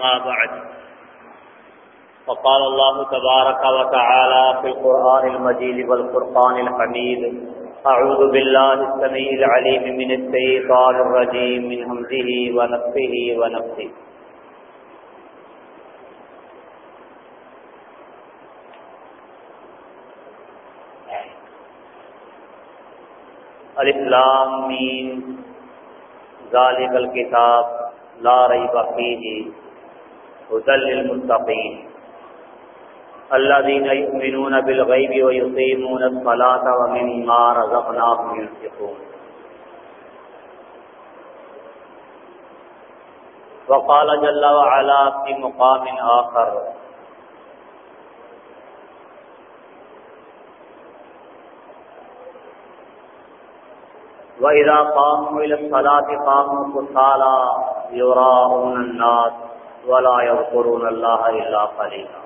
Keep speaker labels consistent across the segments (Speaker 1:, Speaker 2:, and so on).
Speaker 1: ما بعد. فقال الله تبارك وتعالى في القرآن المجيد والفرقان الحميد أعوذ بالله السميع العليم من الشيطان الرجيم، من همزه ونفسه ونفسه الاسلام مین ذالک الکتاب لا ریب فیہ هدى للمتقین الذين يؤمنون بالغيب ويقيمون الصلاة ومما رزقناهم ينفقون. وقال جل وعلا في مقام آخر. وَإِذَا قَامُوا إِلَى الصَّلَاةِ قَامُوا كُسَالَى يُرَاءُونَ النَّاسَ. وَلَا يَذْكُرُونَ اللَّهَ إِلَّا قَلِيلًا.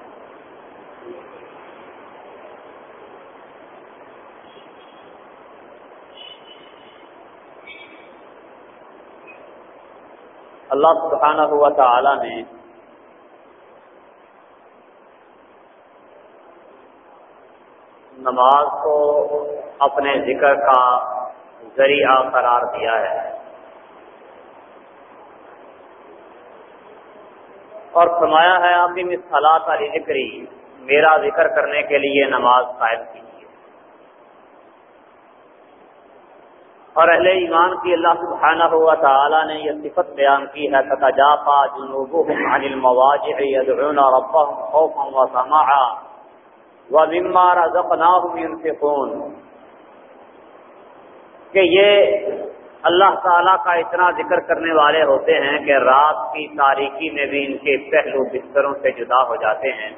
Speaker 1: اللہ سبحانہ ہوا تعالی نے نماز کو اپنے ذکر کا ذریعہ قرار دیا ہے۔ اور فرمایا ہے، آپ بھی مثلاث علی ذکری، میرا ذکر کرنے کے لیے نماز قائم کیجیے اور اہل ایمان کی اللہ سبحانہ ہوا تعالیٰ نے یہ صفت بیان کی ہے، تتجافا جنوبهم عن المواجع يدعون ربهم خوفا وطمعا ومما رزقناهم ينفقون۔ کہ یہ اللہ تعالیٰ کا اتنا ذکر کرنے والے ہوتے ہیں کہ رات کی تاریکی میں بھی ان کے پہلو بستروں سے جدا ہو جاتے ہیں۔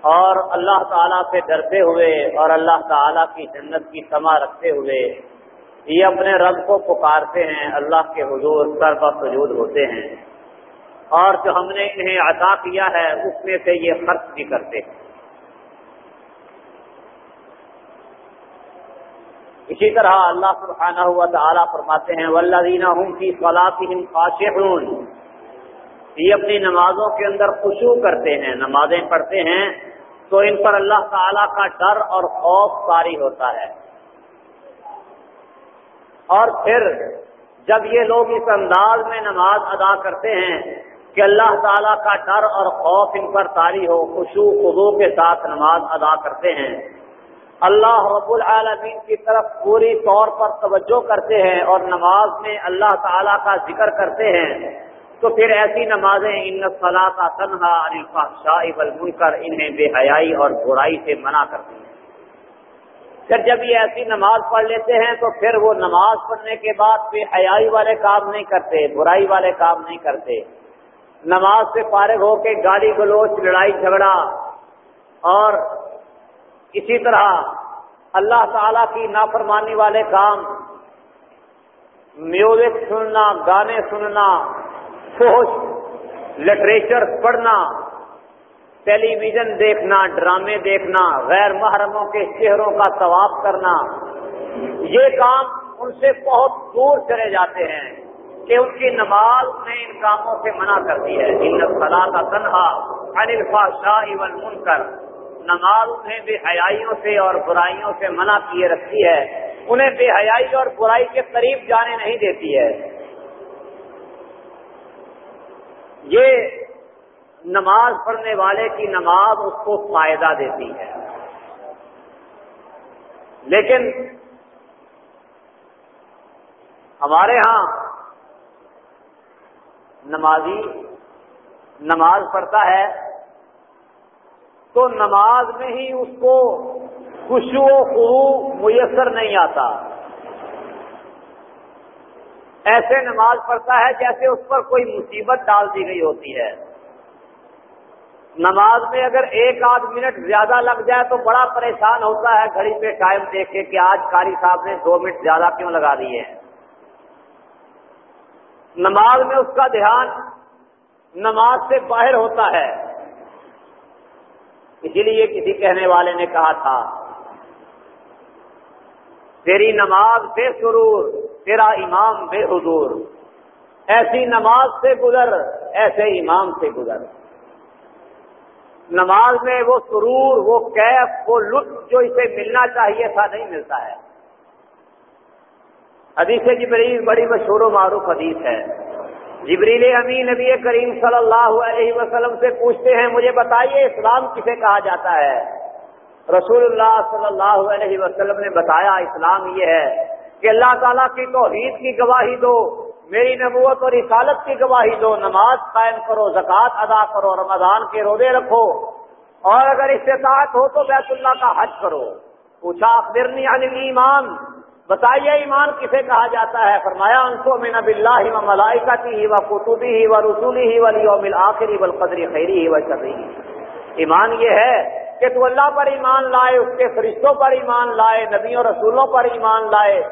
Speaker 1: اور اللہ تعالیٰ سے ڈرتے ہوئے اور اللہ تعالیٰ کی جنت کی سما رکھتے ہوئے یہ اپنے رب کو پکارتے ہیں، اللہ کے حضور سر سجود ہوتے ہیں۔ اور جو ہم نے انہیں عطا کیا ہے، اس میں سے یہ خرچ بھی کرتے ہیں۔ اسی طرح اللہ سبحانہ ہوا تعالیٰ فرماتے ہیں ولدینہ ہوں کی فلاطم خاشعون۔ یہ اپنی نمازوں کے اندر خوشو کرتے ہیں، نمازیں پڑھتے ہیں، تو ان پر اللہ تعالیٰ کا ڈر اور خوف ساری ہوتا ہے۔ اور پھر جب یہ لوگ اس انداز میں نماز ادا کرتے ہیں کہ اللہ تعالیٰ کا ڈر اور خوف ان پر تاری ہو خوشو خدو کے ساتھ نماز ادا کرتے ہیں اللہ رب العالمین کی طرف پوری طور پر توجہ کرتے ہیں اور نماز میں اللہ تعالیٰ کا ذکر کرتے ہیں، تو پھر ایسی نمازیں ان صلاح تنہا انفا شاہ بل کر انہیں بے حیائی اور برائی سے منع کرتی ہیں۔ پھر جب یہ ایسی نماز پڑھ لیتے ہیں، تو پھر وہ نماز پڑھنے کے بعد بے حیائی والے کام نہیں کرتے، برائی والے کام نہیں کرتے۔ نماز سے فارغ ہو کے گالی گلوچ، لڑائی جھگڑا اور اسی طرح اللہ تعالی کی نافرمانی والے کام، میوزک سننا، گانے سننا فوش لٹریچر پڑھنا ٹیلی ویژن دیکھنا، ڈرامے دیکھنا، غیر محرموں کے چہروں کا ثواب کرنا، یہ کام ان سے بہت دور چلے جاتے ہیں کہ ان کی نماز میں ان کاموں سے منع کرتی ہے۔ ان صلاح کا تنہا انفا شاہ من کر نماز انہیں بے حیائیوں سے اور برائیوں سے منع کیے رکھتی ہے، انہیں بے حیائی اور برائی کے قریب جانے نہیں دیتی ہے۔ یہ نماز پڑھنے والے کی نماز اس کو فائدہ دیتی ہے۔ لیکن ہمارے ہاں نمازی نماز پڑھتا ہے تو نماز میں ہی اس کو خوشو خرو میسر نہیں آتا۔ ایسے نماز پڑھتا ہے جیسے اس پر کوئی مصیبت ڈال دی گئی ہوتی ہے۔ نماز میں اگر ایک آدھ منٹ زیادہ لگ جائے تو بڑا پریشان ہوتا ہے۔ گھڑی پہ ٹائم دیکھے کہ آج کاری صاحب نے دو منٹ زیادہ کیوں لگا دیے۔ نماز میں اس کا دھیان نماز سے باہر ہوتا ہے۔ اسی لیے کسی کہنے والے نے کہا تھا، تیری نماز بے سرور، تیرا امام بے حضور، ایسی نماز سے گزر، ایسے امام سے گزر۔ نماز میں وہ سرور، وہ کیف، وہ لطف جو اسے ملنا چاہیے تھا نہیں ملتا ہے۔ حدیث جبریل بڑی مشہور و معروف حدیث ہے۔ جبریل امین نبی کریم صلی اللہ علیہ وسلم سے پوچھتے ہیں، مجھے بتائیے اسلام کسے کہا جاتا ہے؟ رسول اللہ صلی اللہ علیہ وسلم نے بتایا، اسلام یہ ہے کہ اللہ تعالیٰ کی توحید کی گواہی دو، میری نبوت اور رسالت کی گواہی دو، نماز قائم کرو، زکوٰۃ ادا کرو، رمضان کے روزے رکھو۔ اور اگر استطاعت ہو تو بیت اللہ کا حج کرو۔ پوچھا، اخبرنی عن ایمان بتائیے ایمان کسے کہا جاتا ہے؟ فرمایا انسو من اب اللہ و ملائکتی ہی و قطبی ہی و رسولی ہی ولیوم الآخری والقدر خیری ہی و ایمان یہ ہے کہ تو اللہ پر ایمان لائے، اس کے فرشتوں پر ایمان لائے، نبیوں رسولوں پر ایمان لائے،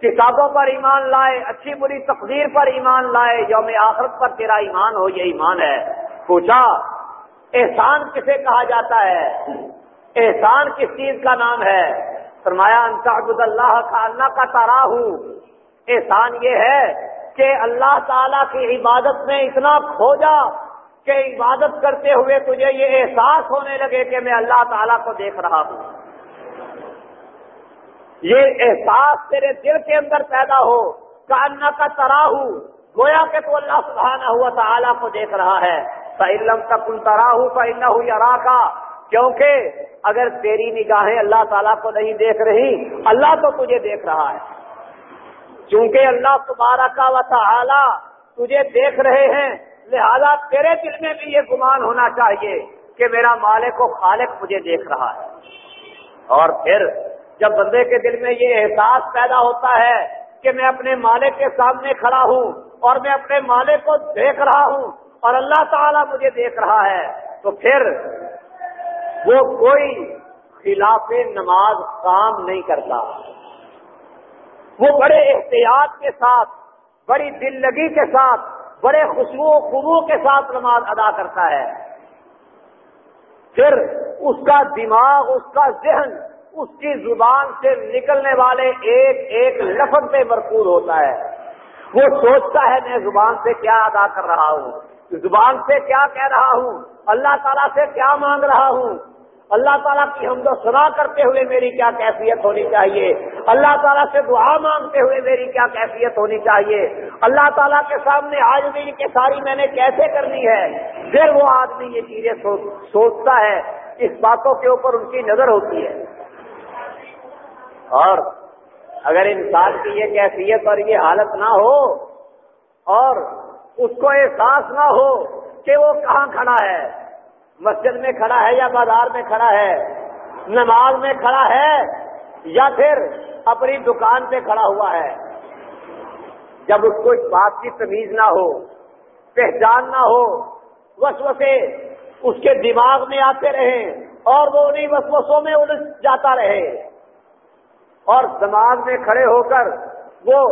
Speaker 1: کتابوں پر ایمان لائے، اچھی بری تقدیر پر ایمان لائے، یوم آخرت پر تیرا ایمان ہو، یہ ایمان ہے۔ پوچھا، احسان کسے کہا جاتا ہے؟ احسان کس چیز کا نام ہے؟ فرمایا انتعبد اللہ کا اللہ کا تارا ہوں۔ احسان یہ ہے کہ اللہ تعالی کی عبادت میں اتنا کھو جا کہ عبادت کرتے ہوئے تجھے یہ احساس ہونے لگے کہ میں اللہ تعالیٰ کو دیکھ رہا ہوں۔ یہ احساس تیرے دل کے اندر پیدا ہو کانا کا ترا ہوں۔ گویا کہ تو اللہ سبحانہ ہوا تعالیٰ کو دیکھ رہا ہے۔ علم تک ان ترا ہوں کا ہوں یا کا کیونکہ اگر تیری نگاہیں اللہ تعالیٰ کو نہیں دیکھ رہی، اللہ تو تجھے دیکھ رہا ہے۔ چونکہ اللہ تمہارا کا و تعالی تجھے دیکھ رہے ہیں، لہذا تیرے دل میں بھی یہ گمان ہونا چاہیے کہ میرا مالک و خالق مجھے دیکھ رہا ہے۔ اور پھر جب بندے کے دل میں یہ احساس پیدا ہوتا ہے کہ میں اپنے مالک کے سامنے کھڑا ہوں اور میں اپنے مالک کو دیکھ رہا ہوں اور اللہ تعالیٰ مجھے دیکھ رہا ہے، تو پھر وہ کوئی خلاف نماز کام نہیں کرتا۔ وہ بڑے احتیاط کے ساتھ، بڑی دل لگی کے ساتھ، بڑے خوشبو خوبو کے ساتھ نماز ادا کرتا ہے۔ پھر اس کا دماغ، اس کا ذہن، اس کی زبان سے نکلنے والے ایک ایک لفظ پہ مرکور ہوتا ہے۔ وہ سوچتا ہے، میں زبان سے کیا ادا کر رہا ہوں؟ زبان سے کیا کہہ رہا ہوں؟ اللہ تعالیٰ سے کیا مانگ رہا ہوں؟ اللہ تعالیٰ کی ہم سنا کرتے ہوئے میری کیا کیفیت ہونی چاہیے؟ اللہ تعالیٰ سے دعا مانگتے ہوئے میری کیا کیفیت ہونی چاہیے؟ اللہ تعالیٰ کے سامنے آج میری کے ساری میں نے کیسے کرنی ہے؟ پھر وہ آدمی یہ چیزیں سوچتا ہے، اس باتوں کے اوپر ان کی نظر ہوتی ہے۔ اور اگر انسان کی یہ کیفیت اور یہ حالت نہ ہو، اور اس کو احساس نہ ہو کہ وہ کہاں کھڑا ہے مسجد میں کھڑا ہے یا بازار میں کھڑا ہے؟ نماز میں کھڑا ہے یا پھر اپنی دکان پہ کھڑا ہوا ہے؟ جب اس کو اس بات کی تمیز نہ ہو، پہچان نہ ہو، وسوسے اس کے دماغ میں آتے رہے اور وہ انہیں وسوسوں میں الجھ جاتا رہے اور دماغ میں کھڑے ہو کر وہ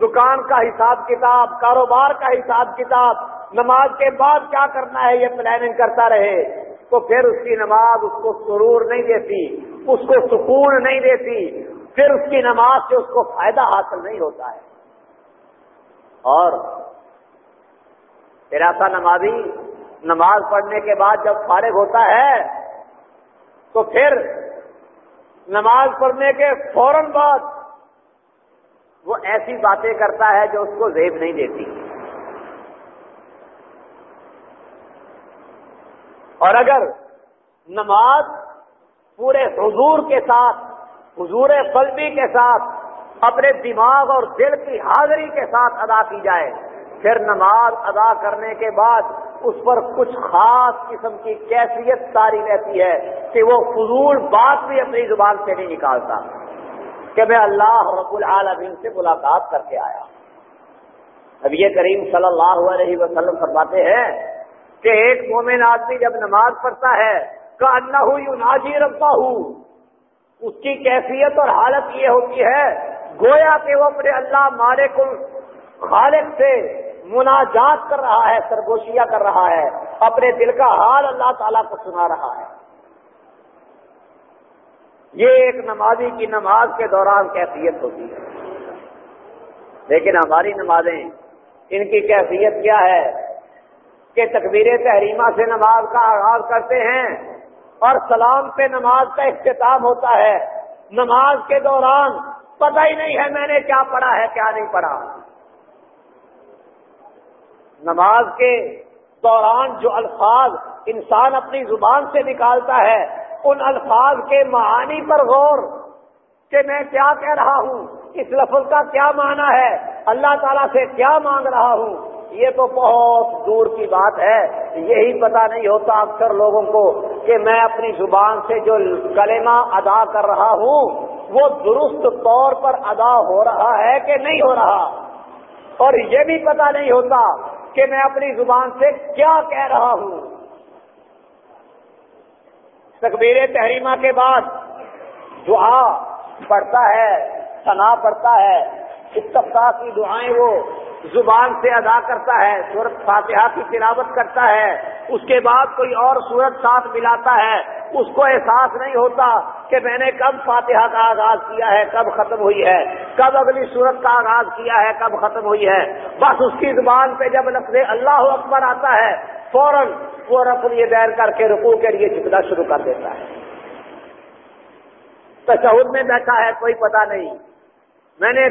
Speaker 1: دکان کا حساب کتاب، کاروبار کا حساب کتاب نماز کے بعد کیا کرنا ہے یہ پلاننگ کرتا رہے تو پھر اس کی نماز اس کو سرور نہیں دیتی، اس کو سکون نہیں دیتی، پھر اس کی نماز سے اس کو فائدہ حاصل نہیں ہوتا ہے۔ اور پھر ایسا نمازی نماز پڑھنے کے بعد جب فارغ ہوتا ہے، تو پھر نماز پڑھنے کے فوراً بعد وہ ایسی باتیں کرتا ہے جو اس کو زیب نہیں دیتی۔ اور اگر نماز پورے حضور کے ساتھ، حضور قلبی کے ساتھ، اپنے دماغ اور دل کی حاضری کے ساتھ ادا کی جائے، پھر نماز ادا کرنے کے بعد اس پر کچھ خاص قسم کی کیفیت تاری رہتی ہے کہ وہ فضول بات بھی اپنی زبان سے نہیں نکالتا کہ میں اللہ رب العالمین سے ملاقات کر کے آیا۔ اب یہ کریم صلی اللہ علیہ وسلم فرماتے ہیں کہ ایک مومن آدمی جب نماز پڑھتا ہے کہ اللہ ہوں ناجی ربا ہوں اس کی کیفیت اور حالت یہ ہوتی ہے، گویا کہ وہ اپنے اللہ مالک خالق سے مناجات کر رہا ہے، سرگوشیاں کر رہا ہے، اپنے دل کا حال اللہ تعالیٰ کو سنا رہا ہے۔ یہ ایک نمازی کی نماز کے دوران کیفیت ہوتی ہے۔ لیکن ہماری نمازیں، ان کی کیفیت کیا ہے؟ کہ تکبیر تحریمہ سے نماز کا آغاز کرتے ہیں اور سلام پہ نماز کا اختتام ہوتا ہے۔ نماز کے دوران پتہ ہی نہیں ہے میں نے کیا پڑھا ہے، کیا نہیں پڑھا۔ نماز کے دوران جو الفاظ انسان اپنی زبان سے نکالتا ہے، ان الفاظ کے معانی پر غور کہ میں کیا کہہ رہا ہوں، اس لفظ کا کیا معنی ہے، اللہ تعالیٰ سے کیا مانگ رہا ہوں۔ یہ تو بہت دور کی بات ہے یہی پتا نہیں ہوتا اکثر لوگوں کو کہ میں اپنی زبان سے جو کلمہ ادا کر رہا ہوں، وہ درست طور پر ادا ہو رہا ہے کہ نہیں ہو رہا؟ اور یہ بھی پتا نہیں ہوتا کہ میں اپنی زبان سے کیا کہہ رہا ہوں۔ تکبیر تحریمہ کے بعد دعا پڑھتا ہے سنا پڑتا ہے استفتا کی دعائیں وہ زبان سے ادا کرتا ہے، سورت فاتحہ کی تلاوت کرتا ہے، اس کے بعد کوئی اور سورت ساتھ ملاتا ہے۔ اس کو احساس نہیں ہوتا کہ میں نے کب فاتحہ کا آغاز کیا ہے، کب ختم ہوئی ہے۔ کب اگلی صورت کا آغاز کیا ہے، کب ختم ہوئی ہے۔ بس اس کی زبان پہ جب لفظ اللہ اکبر آتا ہے، فوراً وہ رف یہ دیر کر کے رکو کے لیے جھکنا شروع کر دیتا ہے۔ تشہد میں بیٹھا ہے، کوئی پتا نہیں۔ میں نے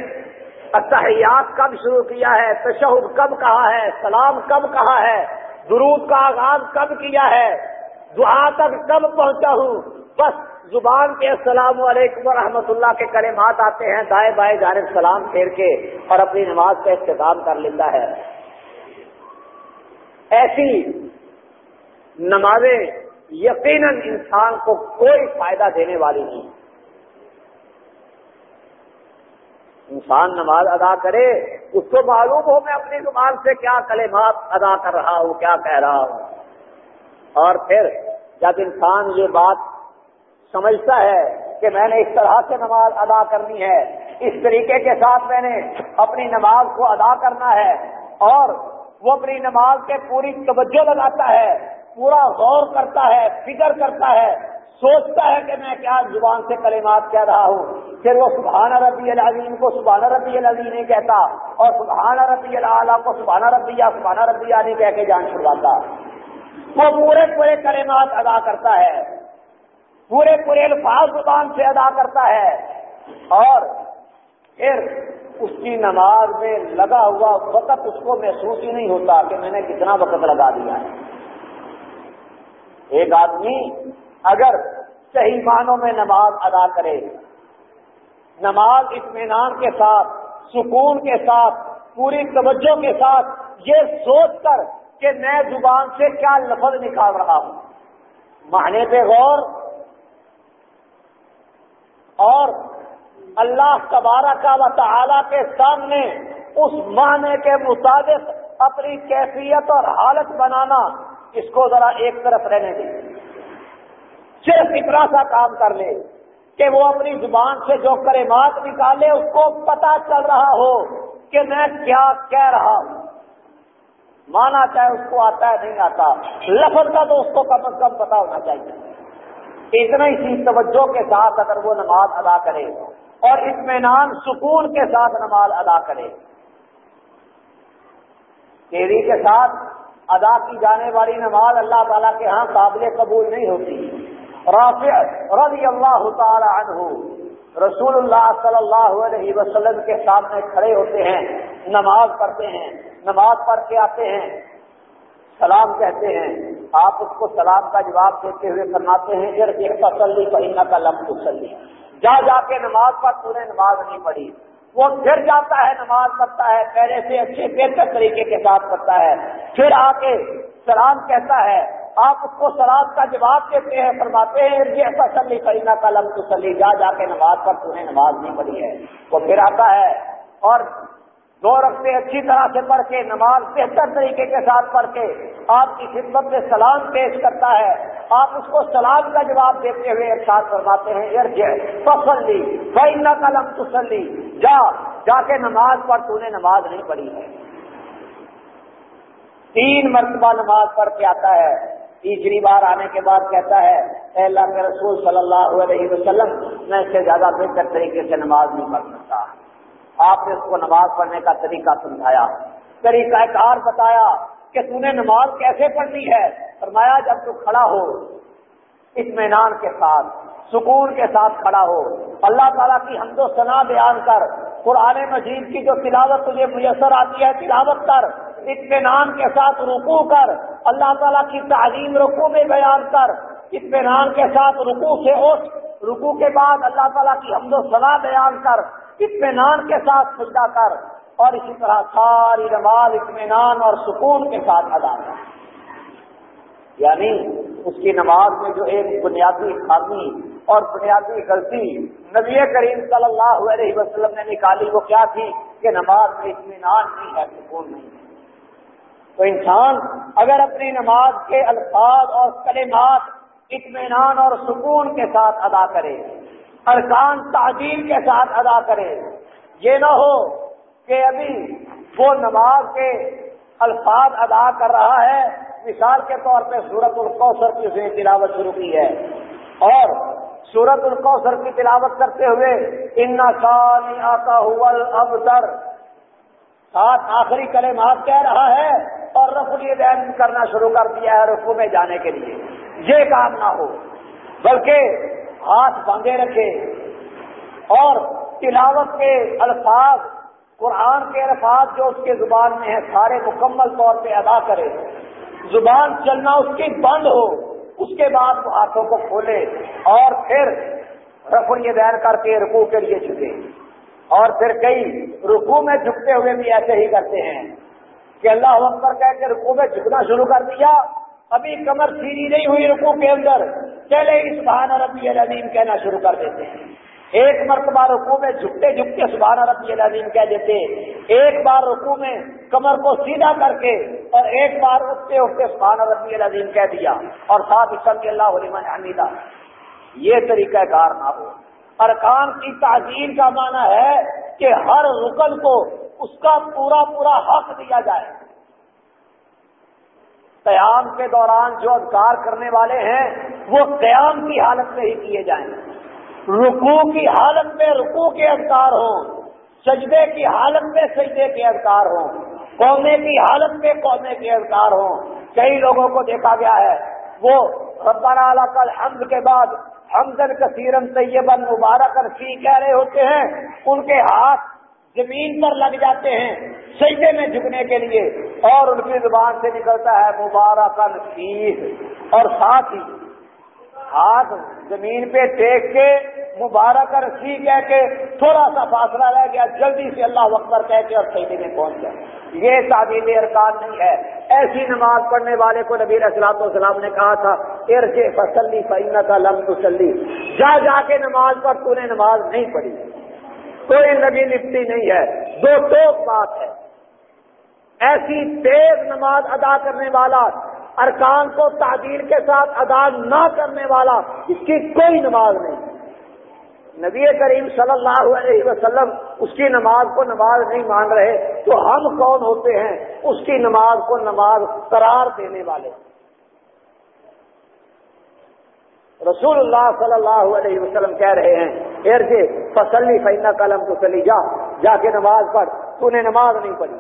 Speaker 1: اتحیات کب شروع کیا ہے؟ تشہد کب کہا ہے؟ سلام کب کہا ہے؟ درود کا آغاز کب کیا ہے؟ دعا تک کب پہنچا ہوں؟ بس زبان کے السلام علیکم ورحمۃ اللہ کے کلمات آتے ہیں، دائیں بائیں جانب سلام پھیر کے اور اپنی نماز کا اختتام کر لیتا ہے۔ ایسی نمازیں یقیناً انسان کو کوئی فائدہ دینے والی نہیں۔ انسان نماز ادا کرے، اس کو معلوم ہو میں اپنی زبان سے کیا کلمات ادا کر رہا ہوں، کیا کہہ رہا ہوں۔ اور پھر جب انسان یہ بات سمجھتا ہے کہ میں نے اس طرح سے نماز ادا کرنی ہے، اس طریقے کے ساتھ میں نے اپنی نماز کو ادا کرنا ہے، اور وہ اپنی نماز کے پوری توجہ لگاتا ہے، پورا غور کرتا ہے، فکر کرتا ہے سوچتا ہے کہ میں کیا زبان سے کلمات کہہ رہا ہوں۔ پھر وہ سبحانہ ربی العظیم کو سبحانہ ربی العظیم نہیں کہتا اور سبحانہ ربی العلیٰ کو سبحانہ ربی یا سبحانہ ربی نہیں کہہ کے جان چھڑواتا۔ وہ پورے پورے کلمات ادا کرتا ہے۔ پورے پورے الفاظ زبان سے ادا کرتا ہے۔ اور پھر اس کی نماز میں لگا ہوا وقت اس کو محسوس ہی نہیں ہوتا کہ میں نے کتنا وقت لگا دیا ہے۔ ایک آدمی اگر صحیح معنوں میں نماز ادا کرے، نماز اطمینان کے ساتھ، سکون کے ساتھ، پوری توجہ کے ساتھ، یہ سوچ کر کہ میں زبان سے کیا لفظ نکال رہا ہوں۔ معنی پہ غور اور اللہ تبارہ کا و تعالی کے سامنے اس معنی کے مطابق اپنی کیفیت اور حالت بنانا، اس کو ذرا ایک طرف رہنے دیں صرف اتنا سا کام کر لے کہ وہ اپنی زبان سے جو کرے مات نکالے، اس کو پتا چل رہا ہو کہ میں کیا کہہ رہا ہوں۔ مانا چاہے اس کو آتا ہے، نہیں آتا۔ لفظ کا تو اس کو کم از کم پتا ہونا چاہیے۔ اتنا ہی توجہ کے ساتھ اگر وہ نماز ادا کرے اور اطمینان، سکون کے ساتھ نماز ادا کرے۔ تیری کے ساتھ ادا کی جانے والی نماز اللہ تعالیٰ کے ہاں قابل قبول نہیں ہوتی۔ رافع رضی اللہ تعالی عنہ رسول اللہ صلی اللہ علیہ وسلم کے سامنے کھڑے ہوتے ہیں، نماز پڑھتے ہیں، نماز پڑھ کے آتے ہیں، سلام کہتے ہیں۔ آپ اس کو سلام کا جواب دیتے ہوئے فرماتے ہیں پھر تسلی پہنا کا لم تسلی جا جا کے نماز پر پورے نماز نہیں پڑھی۔ وہ پھر جاتا ہے، نماز پڑھتا ہے، پہلے سے اچھے بہتر طریقے کے ساتھ پڑھتا ہے۔ پھر آ کے سلام کہتا ہے آپ اس کو سلاد کا جواب دیتے ہیں، فرماتے ہیں، یہ تسلی کرینا کا لم تسلی جا جا کے نماز پر تمہیں نماز نہیں پڑھی ہے۔ وہ پھر آتا ہے اور دو رقطے اچھی طرح سے پڑھ کے، نماز بہتر طریقے کے ساتھ پڑھ کے آپ کی خدمت میں سلام پیش کرتا ہے۔ آپ اس کو سلام کا جواب دیتے ہوئے ایک ساتھ فرماتے ہیں تسلی فینا کا لم تسلی جا جا کے نماز پر تو نے نماز نہیں پڑھی ہے۔ تین مرتبہ نماز پڑھ کے آتا ہے۔ تیسری بار آنے کے بعد کہتا ہے، اے اللہ کے رسول صلی اللہ علیہ وسلم، میں اس سے زیادہ بہتر طریقے سے نماز نہیں پڑھ سکتا۔ آپ نے اس کو نماز پڑھنے کا طریقہ سمجھایا۔ طریقہ کار بتایا کہ تو نے نماز کیسے پڑھنی ہے؟ فرمایا، جب تو کھڑا ہو، اطمینان کے ساتھ، سکون کے ساتھ کھڑا ہو، اللہ تعالیٰ کی حمد و ثنا بیان کر، قرآن مجید کی جو تلاوت تجھے میسر آتی ہے، تلاوت کر۔ اطمینان کے ساتھ رکو کر، اللہ تعالیٰ کی تعلیم رکو میں بیان کر، اطمینان کے ساتھ رکو سے اٹھ رکو کے بعد اللہ تعالیٰ کی حمد و ثنا بیان کر، اطمینان کے ساتھ سجدہ کر اور اسی طرح ساری نماز اطمینان اور سکون کے ساتھ ادا کر۔ یعنی اس کی نماز میں جو ایک بنیادی خامی اور بنیادی غلطی نبی کریم صلی اللہ علیہ وسلم نے نکالی وہ کیا تھی؟ کہ نماز میں اطمینان نہیں ہے، سکون نہیں ہے۔ تو انسان اگر اپنی نماز کے الفاظ اور کلمات اطمینان اور سکون کے ساتھ ادا کرے، ارکان تعدیل کے ساتھ ادا کرے، یہ نہ ہو کہ ابھی وہ نماز کے الفاظ ادا کر رہا ہے۔ مثال کے طور پہ سورت القوثر کی اس نے تلاوت شروع کی ہے۔ اور سورت القوثر کی تلاوت کرتے ہوئے ان سانی آتا اب در ساتھ آخری کلمات کہہ رہا ہے اور رفلی دین کرنا شروع کر دیا ہے رفو میں جانے کے لیے۔ یہ کام نہ ہو۔ بلکہ ہاتھ باندھے رکھے۔ اور تلاوت کے الفاظ، قرآن کے الفاظ جو اس کے زبان میں ہیں، سارے مکمل طور پہ ادا کرے۔ زبان چلنا اس کی بند ہو، اس کے بعد وہ ہاتھوں کو کھولے اور پھر رفو یہ کر کے رکو کے لیے جھکے۔ اور پھر کئی رکو میں جھکتے ہوئے بھی ایسے ہی کرتے ہیں۔ کہ اللہ اکبر کہہ کے رکو میں جھکنا شروع کر دیا۔ ابھی کمر سیری نہیں ہوئی رکو کے اندر۔ چلے اس بہان ربی العظیم کہنا شروع کر دیتے ہیں۔ ایک مرتبہ رکو میں جھکتے جھکتے سبحان ربی العظیم کہہ دیتے ایک بار رکو میں کمر کو سیدھا کر کے اور ایک بار اٹھتے اٹھتے سبحان ربی العظیم کہہ دیا۔ اور ساتھ سب اللہ علیہ حمیدہ یہ طریقہ کار نہ ہو۔ ارکان کی تعظیم کا معنی ہے کہ ہر رکن کو اس کا پورا پورا حق دیا جائے۔ قیام کے دوران جو اذکار کرنے والے ہیں، وہ قیام کی حالت میں ہی کیے جائیں۔ رکو کی حالت میں رکو کے اذکار ہوں، سجدے کی حالت میں سجدے کے اذکار ہوں، قومے کی حالت میں قومے کے اذکار ہوں۔ کئی لوگوں کو دیکھا گیا ہے، وہ ربنا کل حمد کے بعد حمدن کثیرن طیبن مبارک سی کہہ رہے ہوتے ہیں، ان کے ہاتھ زمین پر لگ جاتے ہیں، سجدے میں جھکنے کے لیے، اور ان کی زبان سے نکلتا ہے مبارک فیس اور ساتھ ہی ہاتھ زمین پہ ٹیک کے مبارک رسی کہہ کے تھوڑا سا فاصلہ رہ گیا، جلدی سے اللہ اکبر کہہ کے اور سیدے میں پہنچ جائے یہ تعدیل ارکان نہیں ہے۔ ایسی نماز پڑھنے والے کو نبی اسلام والسلام نے کہا تھا ارج فصلی فعین کا لم تسلی جا جا کے نماز پر تو نے نماز نہیں پڑھی۔ کوئی نبی لپٹی نہیں ہے۔ دو ٹوک بات ہے۔ ایسی تیز نماز ادا کرنے والا، ارکان کو تعدیر کے ساتھ ادا نہ کرنے والا، اس کی کوئی نماز نہیں۔ نبی کریم صلی اللہ علیہ وسلم اس کی نماز کو نماز نہیں مان رہے۔ تو ہم کون ہوتے ہیں؟ اس کی نماز کو نماز قرار دینے والے۔ رسول اللہ صلی اللہ علیہ وسلم کہہ رہے ہیں ایر سے فصلی فینا قلم تو چلی جا جا کے نماز پڑھ، تو نے نماز نہیں پڑھی۔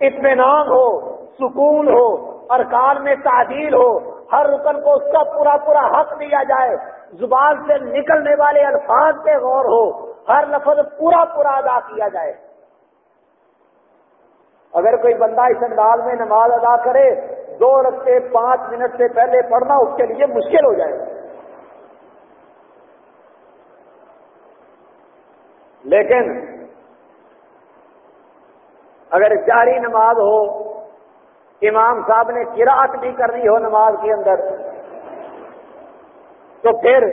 Speaker 1: اطمینان ہو، سکون ہو، ارکان میں تعدیل ہو، ہر رکن کو اس کا پورا پورا حق دیا جائے۔ زبان سے نکلنے والے الفاظ پہ غور ہو، ہر لفظ پورا پورا ادا کیا جائے۔ اگر کوئی بندہ اس انداز میں نماز ادا کرے دو رستے پانچ منٹ سے پہلے پڑھنا، اس کے لیے مشکل ہو جائے گا۔ لیکن اگر جاری نماز ہو، امام صاحب نے کراط بھی کرنی ہو نماز کے اندر، تو پھر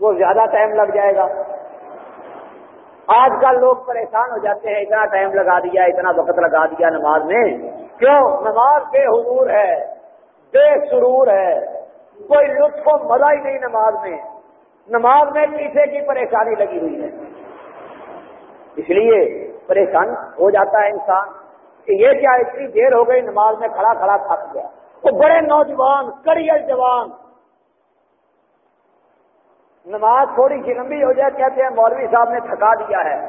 Speaker 1: وہ زیادہ ٹائم لگ جائے گا۔ آج کل لوگ پریشان ہو جاتے ہیں، اتنا ٹائم لگا دیا، اتنا وقت لگا دیا نماز میں۔ کیوں نماز بے حضور ہے، بے سرور ہے، کوئی لطف و مزہ ہی نہیں نماز میں۔ نماز میں پیچھے کی پریشانی لگی ہوئی ہے۔ اس لیے پریشان ہو جاتا ہے انسان کہ یہ کیا اتنی دیر ہو گئی نماز میں کھڑا کھڑا تھک گیا۔ وہ بڑے نوجوان، کریئر جوان۔ نماز تھوڑی لمبی ہو جائے، کہتے ہیں مولوی صاحب نے تھکا دیا ہے۔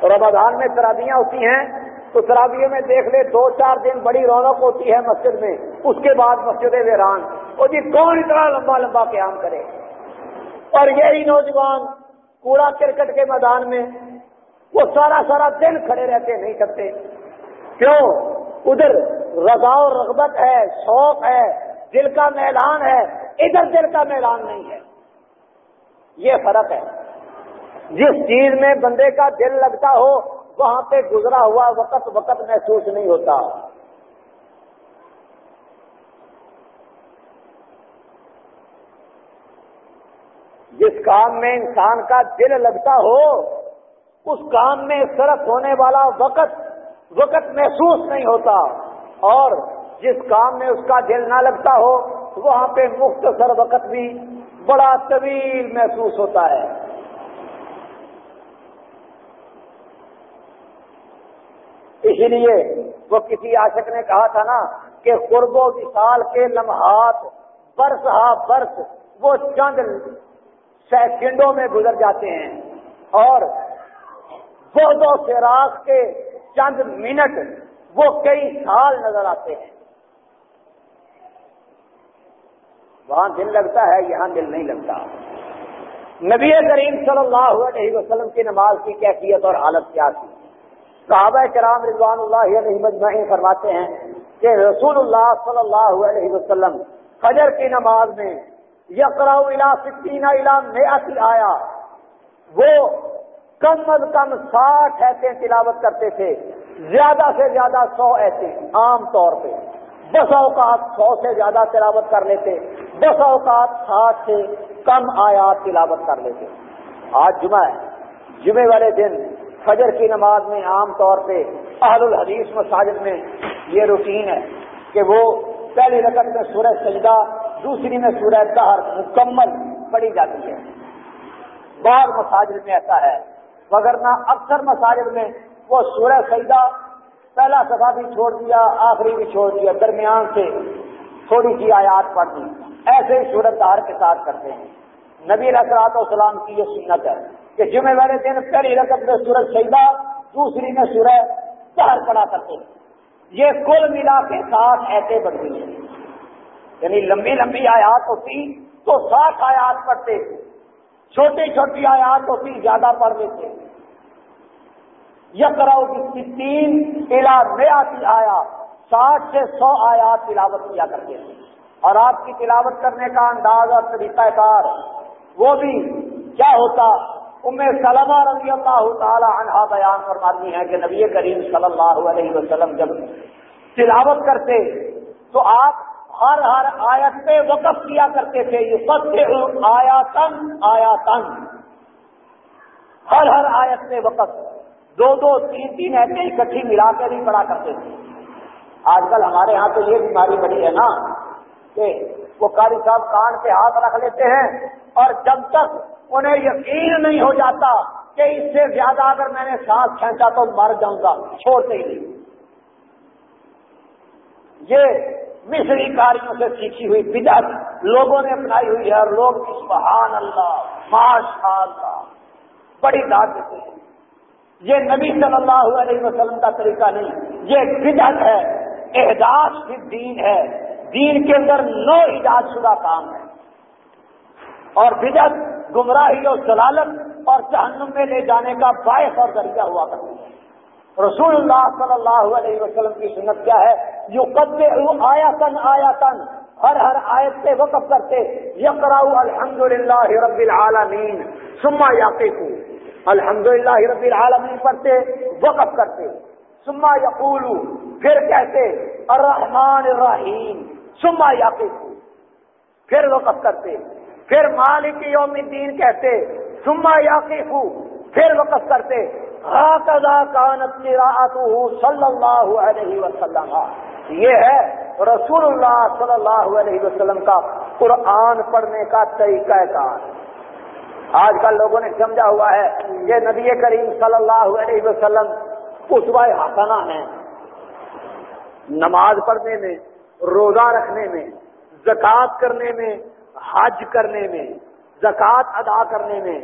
Speaker 1: اور رمضان میں ترابیاں ہوتی ہیں
Speaker 2: تو میں دیکھ لے، دو چار دن بڑی رونق ہوتی ہے مسجد میں، اس کے بعد مسجد ویران۔ وہ جی کون اتنا لمبا لمبا قیام کرے؟ اور یہی نوجوان کوڑا کرکٹ کے میدان میں، وہ سارا سارا دن کھڑے رہتے، نہیں سکتے کیوں؟ ادھر رضا و رغبت ہے، شوق ہے، دل کا میلان ہے، ادھر دل کا میلان نہیں ہے۔ یہ فرق ہے۔ جس چیز میں بندے کا دل لگتا ہو وہاں پہ گزرا ہوا وقت وقت محسوس نہیں ہوتا۔ جس کام میں انسان کا دل لگتا ہو، اس کام میں صرف ہونے والا وقت وقت محسوس نہیں ہوتا۔ اور جس کام میں اس کا دل نہ لگتا ہو، وہاں پہ مختصر وقت بھی بڑا طویل محسوس ہوتا ہے۔ اسی لیے وہ کسی عاشق نے کہا تھا نا کہ قرب و وصال کے لمحات برس ہا برس وہ چند سیکنڈوں میں گزر جاتے ہیں اور وہ دو سیراخ کے چند منٹ وہ کئی سال نظر آتے ہیں۔ وہاں دل لگتا ہے، یہاں دل نہیں لگتا۔ نبی کریم صلی اللہ علیہ وسلم کی نماز کی کیفیت اور حالت کیا تھی؟ صحابہ کرام رضوان اللہ علیہ مجمعین فرماتے ہیں کہ رسول اللہ صلی اللہ علیہ وسلم فجر کی نماز میں یقرا الا ستین الا آیا وہ کم از کم ساٹھ ایسے تلاوت کرتے تھے، زیادہ سے زیادہ سو ایسے عام طور پہ۔ بس اوقات سو سے زیادہ تلاوت کر لیتے، بس اوقات ساٹھ سے کم آیات تلاوت کر لیتے۔ آج جمعہ ہے، جمعے والے دن فجر کی نماز میں عام طور پہ اہل الحدیث مساجد میں یہ روٹین ہے کہ وہ پہلی رقم میں سورہ سجدہ، دوسری میں سورہ دہر مکمل پڑی جاتی ہے۔ بعض مساجد میں ایسا ہے وغیرہ اکثر مساجد میں وہ سورہ سجدہ پہلا سفا بھی چھوڑ دیا، آخری بھی چھوڑ دیا، درمیان سے تھوڑی سی آیات پڑھ دی۔ ایسے ہی سورت دار کے ساتھ کرتے ہیں۔ نبی رسرات اسلام کی یہ سنت ہے۔ کہ جمعے والے دن پہلی رقم میں سورج سجدہ، دوسری میں سورہ دہر پڑا کرتے ہیں۔ یہ کل ملا کے ساتھ ایسے بنتی ہیں۔ یعنی لمبی لمبی آیات ہوتی تو سات آیات پڑھتے چھوٹی چھوٹی آیات ہوتی، زیادہ پڑھ لیتے۔ یکراؤ کی تین علا میاتی آیا ساٹھ سے سو آیات تلاوت کیا کرتے تھے۔ اور آپ کی تلاوت کرنے کا انداز اور طریقہ کار وہ بھی کیا ہوتا ام سلمہ رضی اللہ تعالی عنہ بیان فرماتی ہیں کہ نبی کریم صلی اللہ علیہ وسلم جب تلاوت کرتے تو آپ ہر ہر آیت پہ وقف کیا کرتے تھے یہ سب آیا تن آیا تن ہر ہر آیت پہ وقف۔ دو دو، تین تین ایسے اکٹھی ملا کر ہی پڑا کرتے تھے۔ آج کل ہمارے یہاں تو یہ بیماری بڑی ہے نا۔ کہ وہ کاری صاحب کان پہ ہاتھ رکھ لیتے ہیں اور جب تک انہیں یقین نہیں ہو جاتا کہ اس سے زیادہ اگر میں نے سانس کھینچا تو مر جاؤں گا، چھوڑتے ہی نہیں۔ یہ مصری کاریوں سے سیکھی ہوئی بدعت لوگوں نے اپنائی ہوئی ہے اور لوگ سبحان اللہ ماشاء اللہ بڑی داد دیتے ہیں۔ یہ نبی صلی اللہ علیہ وسلم کا طریقہ نہیں، یہ بدعت ہے، احداث بھی دین ہے۔ دین کے اندر نو ایجاد شدہ کام ہے۔ اور بدعت، گمراہی اور ضلالت اور جہنم میں لے جانے کا باعث اور ذریعہ ہوا کرتی ہے۔ رسول اللہ صلی اللہ علیہ وسلم کی سنت کیا ہے؟ جو قدے آیا تن آیا تن ہر ہر آیت سے وقف کرتے یقراؤ الحمد للہ رب العالمین سما یاقیقو الحمد للہ رب العالمین پڑھتے، وقف کرتے۔ سما یقول پھر کہتے، الرحمن الرحیم۔ سما یقین پھر وقف کرتے۔ پھر مالک یوم الدین کہتے۔ سما یقیف پھر وقف کرتے۔ کانت صلی اللہ علیہ وسلم۔ یہ ہے رسول اللہ صلی اللہ علیہ وسلم کا قرآن پڑھنے کا طریقہ کار۔ آج کل لوگوں نے سمجھا ہوا ہے کہ نبی کریم صلی اللہ علیہ وسلم اسوا حسنا ہے نماز پڑھنے میں روزہ رکھنے میں، زکوٰۃ کرنے میں، حج کرنے میں، زکوٰۃ ادا کرنے میں،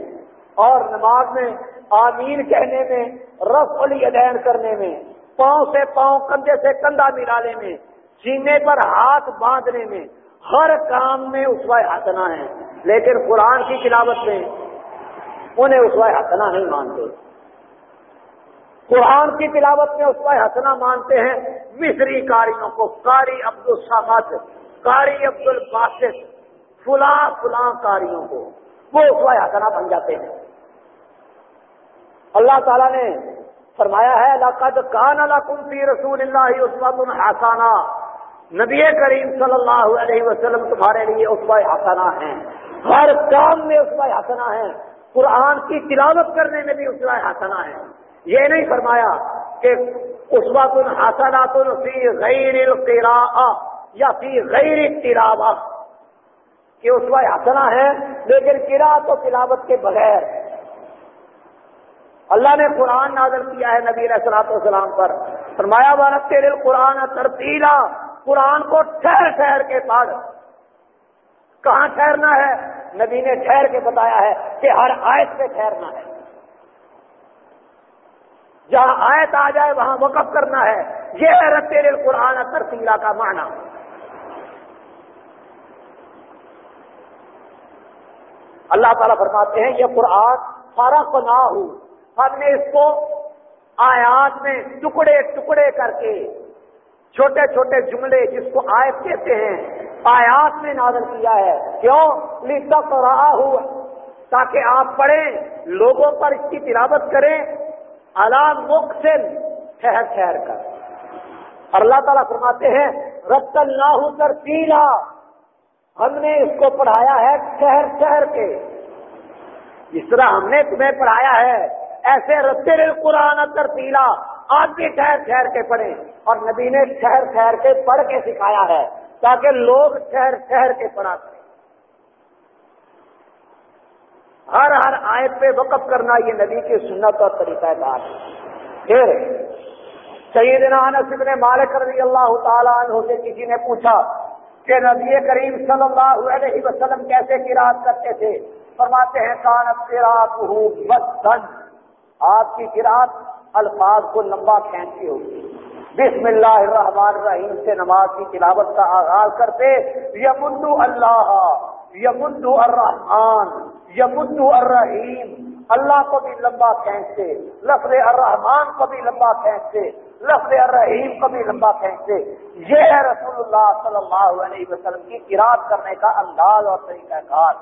Speaker 2: اور نماز میں آمین کہنے میں رف علی ادین کرنے میں، پاؤں سے پاؤں، کندھے سے کندھا ملانے میں، سینے پر ہاتھ باندھنے میں، ہر کام میں اسوا ہتنا ہے لیکن قرآن کی تلاوت میں انہیں اسوا ہتنا نہیں مانتے۔ قرآن کی تلاوت میں اسوا ہتنا مانتے ہیں۔ مصری کاریوں کو کاری عبد السامد کاری عبد الباسط فلاں فلاں کاریوں کو وہ اسوا ہتنا بن جاتے ہیں۔ اللہ تعالیٰ نے فرمایا ہے، لقد کان لکم فی رسول اللہ عثمت الحسانہ نبی کریم صلی اللہ علیہ وسلم تمہارے لیے عثبہ حسنا ہیں ہر کام میں عثبہ حسنا ہے۔ قرآن کی تلاوت کرنے میں بھی عثبہ حسنا ہے۔ یہ نہیں فرمایا کہ عثبات الحسنات فی غیر القراء یا فی غیر تلاوہ کہ عثبہ حسنا ہے لیکن کرا تو تلاوت کے بغیر۔ اللہ نے قرآن نازل کیا ہے نبی علیہ السلام پر۔ فرمایا بارت تیرے قرآن ترتیلا، قرآن کو ٹھہر ٹھہر کے پڑھ کہاں ٹھہرنا ہے؟ نبی نے ٹھہر کے بتایا ہے کہ ہر آیت پہ ٹھہرنا ہے۔ جہاں آیت آ جائے وہاں وقف کرنا ہے۔ یہ ہے رتیر قرآن ترتیلا کا معنی۔ اللہ تعالیٰ فرماتے ہیں، یہ قرآن سارا نہ ہو ہم نے اس کو آیات میں ٹکڑے ٹکڑے کر کے چھوٹے چھوٹے جملے جس کو آیت کہتے ہیں، آیات میں نازل کیا ہے۔ کیوں؟ لکھ رہا ہوا تاکہ آپ پڑھیں، لوگوں پر اس کی تلاوت کریں علام مخصل ٹھہر ٹھہر کر۔ اور اللہ تعالیٰ فرماتے ہیں رت اللہ کر پیلا ہم نے اس کو پڑھایا ہے ٹھہر ٹھہر کے۔ جس طرح ہم نے تمہیں پڑھایا ہے، ایسے رتے قرآن ترتیلا۔ آپ بھی ٹھہر ٹھہر کے پڑھیں۔ اور نبی نے ٹھہر ٹھہر کے پڑھ کے سکھایا ہے، تاکہ لوگ ٹھہر ٹھہر کے پڑھا کریں۔ ہر ہر آیت پہ وقف کرنا یہ نبی کی سنت اور طریقہ کار ہے۔ پھر سیدنا انس ابن مالک رضی اللہ تعالیٰ عنہ سے کسی نے پوچھا کہ نبی کریم صلی اللہ علیہ وسلم کیسے قرآن کرتے تھے؟ فرماتے ہیں، کانت قرآت ہوں آپ کی قرآن الفاظ کو لمبا کھینچتی ہوگی۔ بسم اللہ الرحمن الرحیم سے نماز کی تلاوت کا آغاز کرتے، یمدو اللہ، یمدو الرحمان یمدو الرحیم، اللہ کو بھی لمبا کھینچتے، لفظ الرحمان کو بھی لمبا کھینچتے، لفظ الرحیم کو بھی لمبا کھینچتے۔ یہ ہے رسول اللہ صلی اللہ علیہ وسلم کی قرآن کرنے کا انداز اور طریقہ کار۔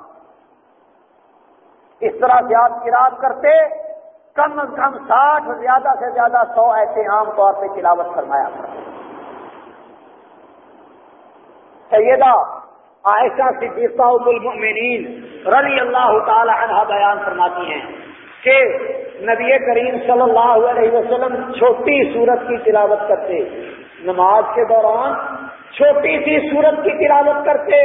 Speaker 2: اس طرح سے آپ قرآن کرتے، کم از کم ساٹھ، زیادہ سے زیادہ سو ایسے عام طور پہ تلاوت فرمایا۔ سیدہ عائشہ صدیقہ المؤمنین رضی اللہ تعالی عنہ بیان فرماتی ہیں کہ نبی کریم صلی اللہ علیہ وسلم چھوٹی سورت کی تلاوت کرتے، نماز کے دوران چھوٹی سی سورت کی تلاوت کرتے،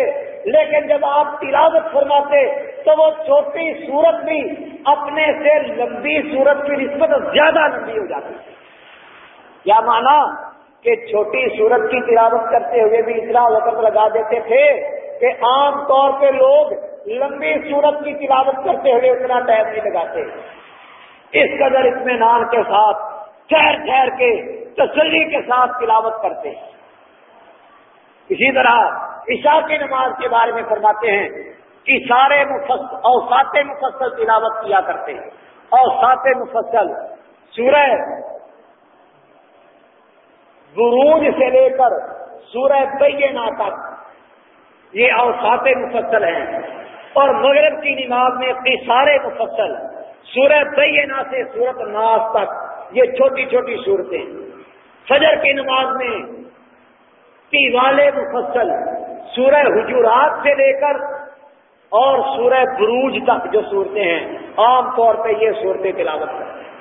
Speaker 2: لیکن جب آپ تلاوت فرماتے تو وہ چھوٹی سورت بھی اپنے سے لمبی سورت کی نسبت زیادہ لمبی ہو جاتی۔ کیا مانا کہ چھوٹی سورت کی تلاوت کرتے ہوئے بھی اتنا وقت لگا دیتے تھے کہ عام طور پہ لوگ لمبی سورت کی تلاوت کرتے ہوئے اتنا ٹائم نہیں لگاتے۔ اس قدر اطمینان کے ساتھ، ٹھہر ٹھہر کے، تسلی کے ساتھ تلاوت کرتے اسی طرح عشاء کی نماز کے بارے میں فرماتے ہیں کہ سارے اوسات مفصل تلاوت کیا کرتے ہیں۔ اوسات مفصل، سورہ بروج سے لے کر سورہ بینا تک۔ یہ اوسات مفصل ہیں۔ اور مغرب کی نماز میں سارے مفصل۔ سورہ بینا سے سورت ناز تک یہ چھوٹی چھوٹی صورتیں۔ فجر کی نماز میں والے مفصل، سورہ حجورات سے لے کر اور سورہ بروج تک جو صورتیں ہیں، عام طور پہ یہ صورتیں تلاوت کرتے ہیں۔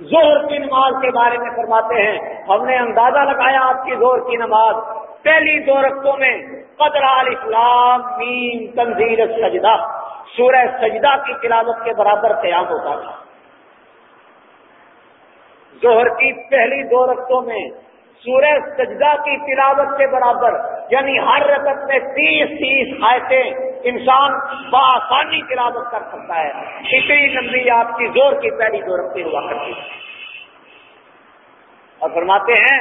Speaker 2: زہر کی نماز کے بارے میں فرماتے ہیں، ہم نے اندازہ لگایا آپ کی زہر کی نماز۔ پہلی دو رقطوں میں قدر اسلام مین تنظیر سجدہ۔ سورہ سجدہ کی تلاوت کے برابر قیام ہوتا تھا۔ زہر کی پہلی دو رقطوں میں سورہ سجدہ کی تلاوت کے برابر یعنی ہر رقط میں تیس تیس آیتیں انسان بآسانی تلاوت کر سکتا ہے۔ اتنی لمبی آپ کی زور کی پہلی دو رقطیں ہوا کرتی اور فرماتے ہیں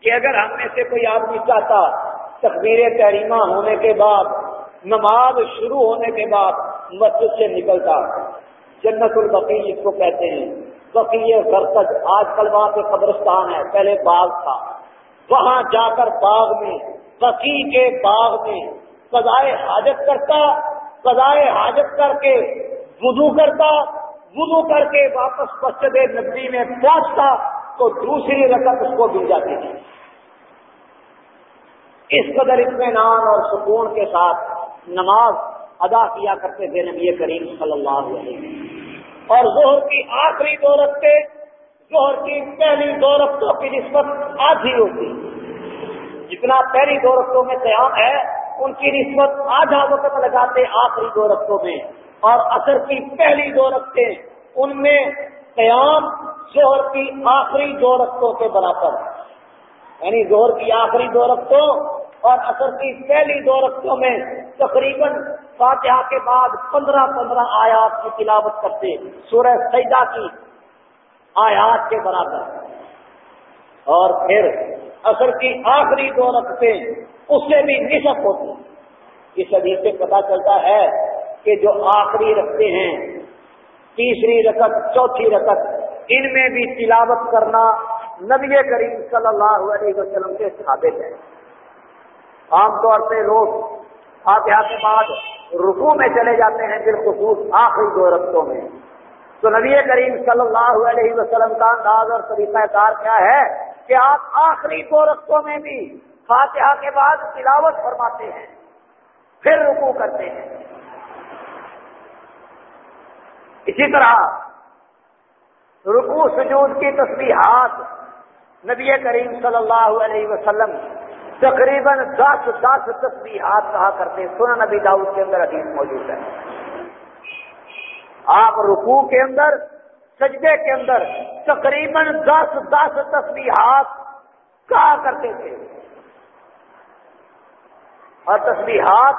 Speaker 2: کہ اگر ہم میں سے کوئی آدمی چاہتا تقبیر تحریمہ ہونے کے بعد، نماز شروع ہونے کے بعد مسجد سے نکلتا۔ جنت البقی جس کو کہتے ہیں۔ بقی برکت آج کل وہاں پہ قبرستان ہے، پہلے باغ تھا۔ وہاں جا کر باغ میں بقی کے باغ میں قضائے حاجت کرتا، قضائے حاجت کر کے وضو کرتا، وضو کر کے واپس مسجد نبی میں پہنچتا تو دوسری رقم اس کو مل جاتی تھی۔ اس قدر اطمینان اور سکون کے ساتھ نماز ادا کیا کرتے تھے نبی کریم صلی اللہ علیہ وسلم۔ اور زہر کی آخری دو رقطے زہر کی پہلی دو رقطوں کی نسبت آدھی ہوتی۔ جتنا پہلی دو رقطوں میں قیام ہے، ان کی نسبت آدھا وقت لگاتے آخری دو رقطوں میں۔ اور اثر کی پہلی دو رقطیں ان میں قیام زہر کی آخری دو رقطوں کے برابر۔ یعنی زہر کی آخری دو رقطوں اور اثر کی پہلی دو رقطوں میں تقریباً فاتحہ کے بعد پندرہ پندرہ آیات کی تلاوت کرتے سورہ سیدہ کی آیات کے برابر۔ اور پھر اثر کی آخری دو رقطیں اس سے بھی نصف ہوتی اس حدیث سے پتا چلتا ہے کہ جو آخری رکھتے ہیں، تیسری رقط چوتھی رقط ان میں بھی تلاوت کرنا نبی کریم صلی اللہ علیہ وسلم کے ثابت ہے۔ عام طور پہ لوگ فاتحہ کے بعد رکوع میں چلے جاتے ہیں بالخصوص آخری دو رقطوں میں۔ تو نبی کریم صلی اللہ علیہ وسلم کا انداز اور طریقہ کار کیا ہے کہ آپ آخری دو رقطوں میں بھی فاتحہ کے بعد تلاوت فرماتے ہیں، پھر رکوع کرتے ہیں۔ اسی طرح رکوع سجود کی تصویرات نبی کریم صلی اللہ علیہ وسلم تقریباً دس دس تصویرات کہا کرتے سونا نبی داؤد کے اندر حدیث موجود ہے۔ آپ رکوع کے اندر، سجدے کے اندر تقریباً دس دس تصویرات کہا کرتے تھے۔ اور تصویرات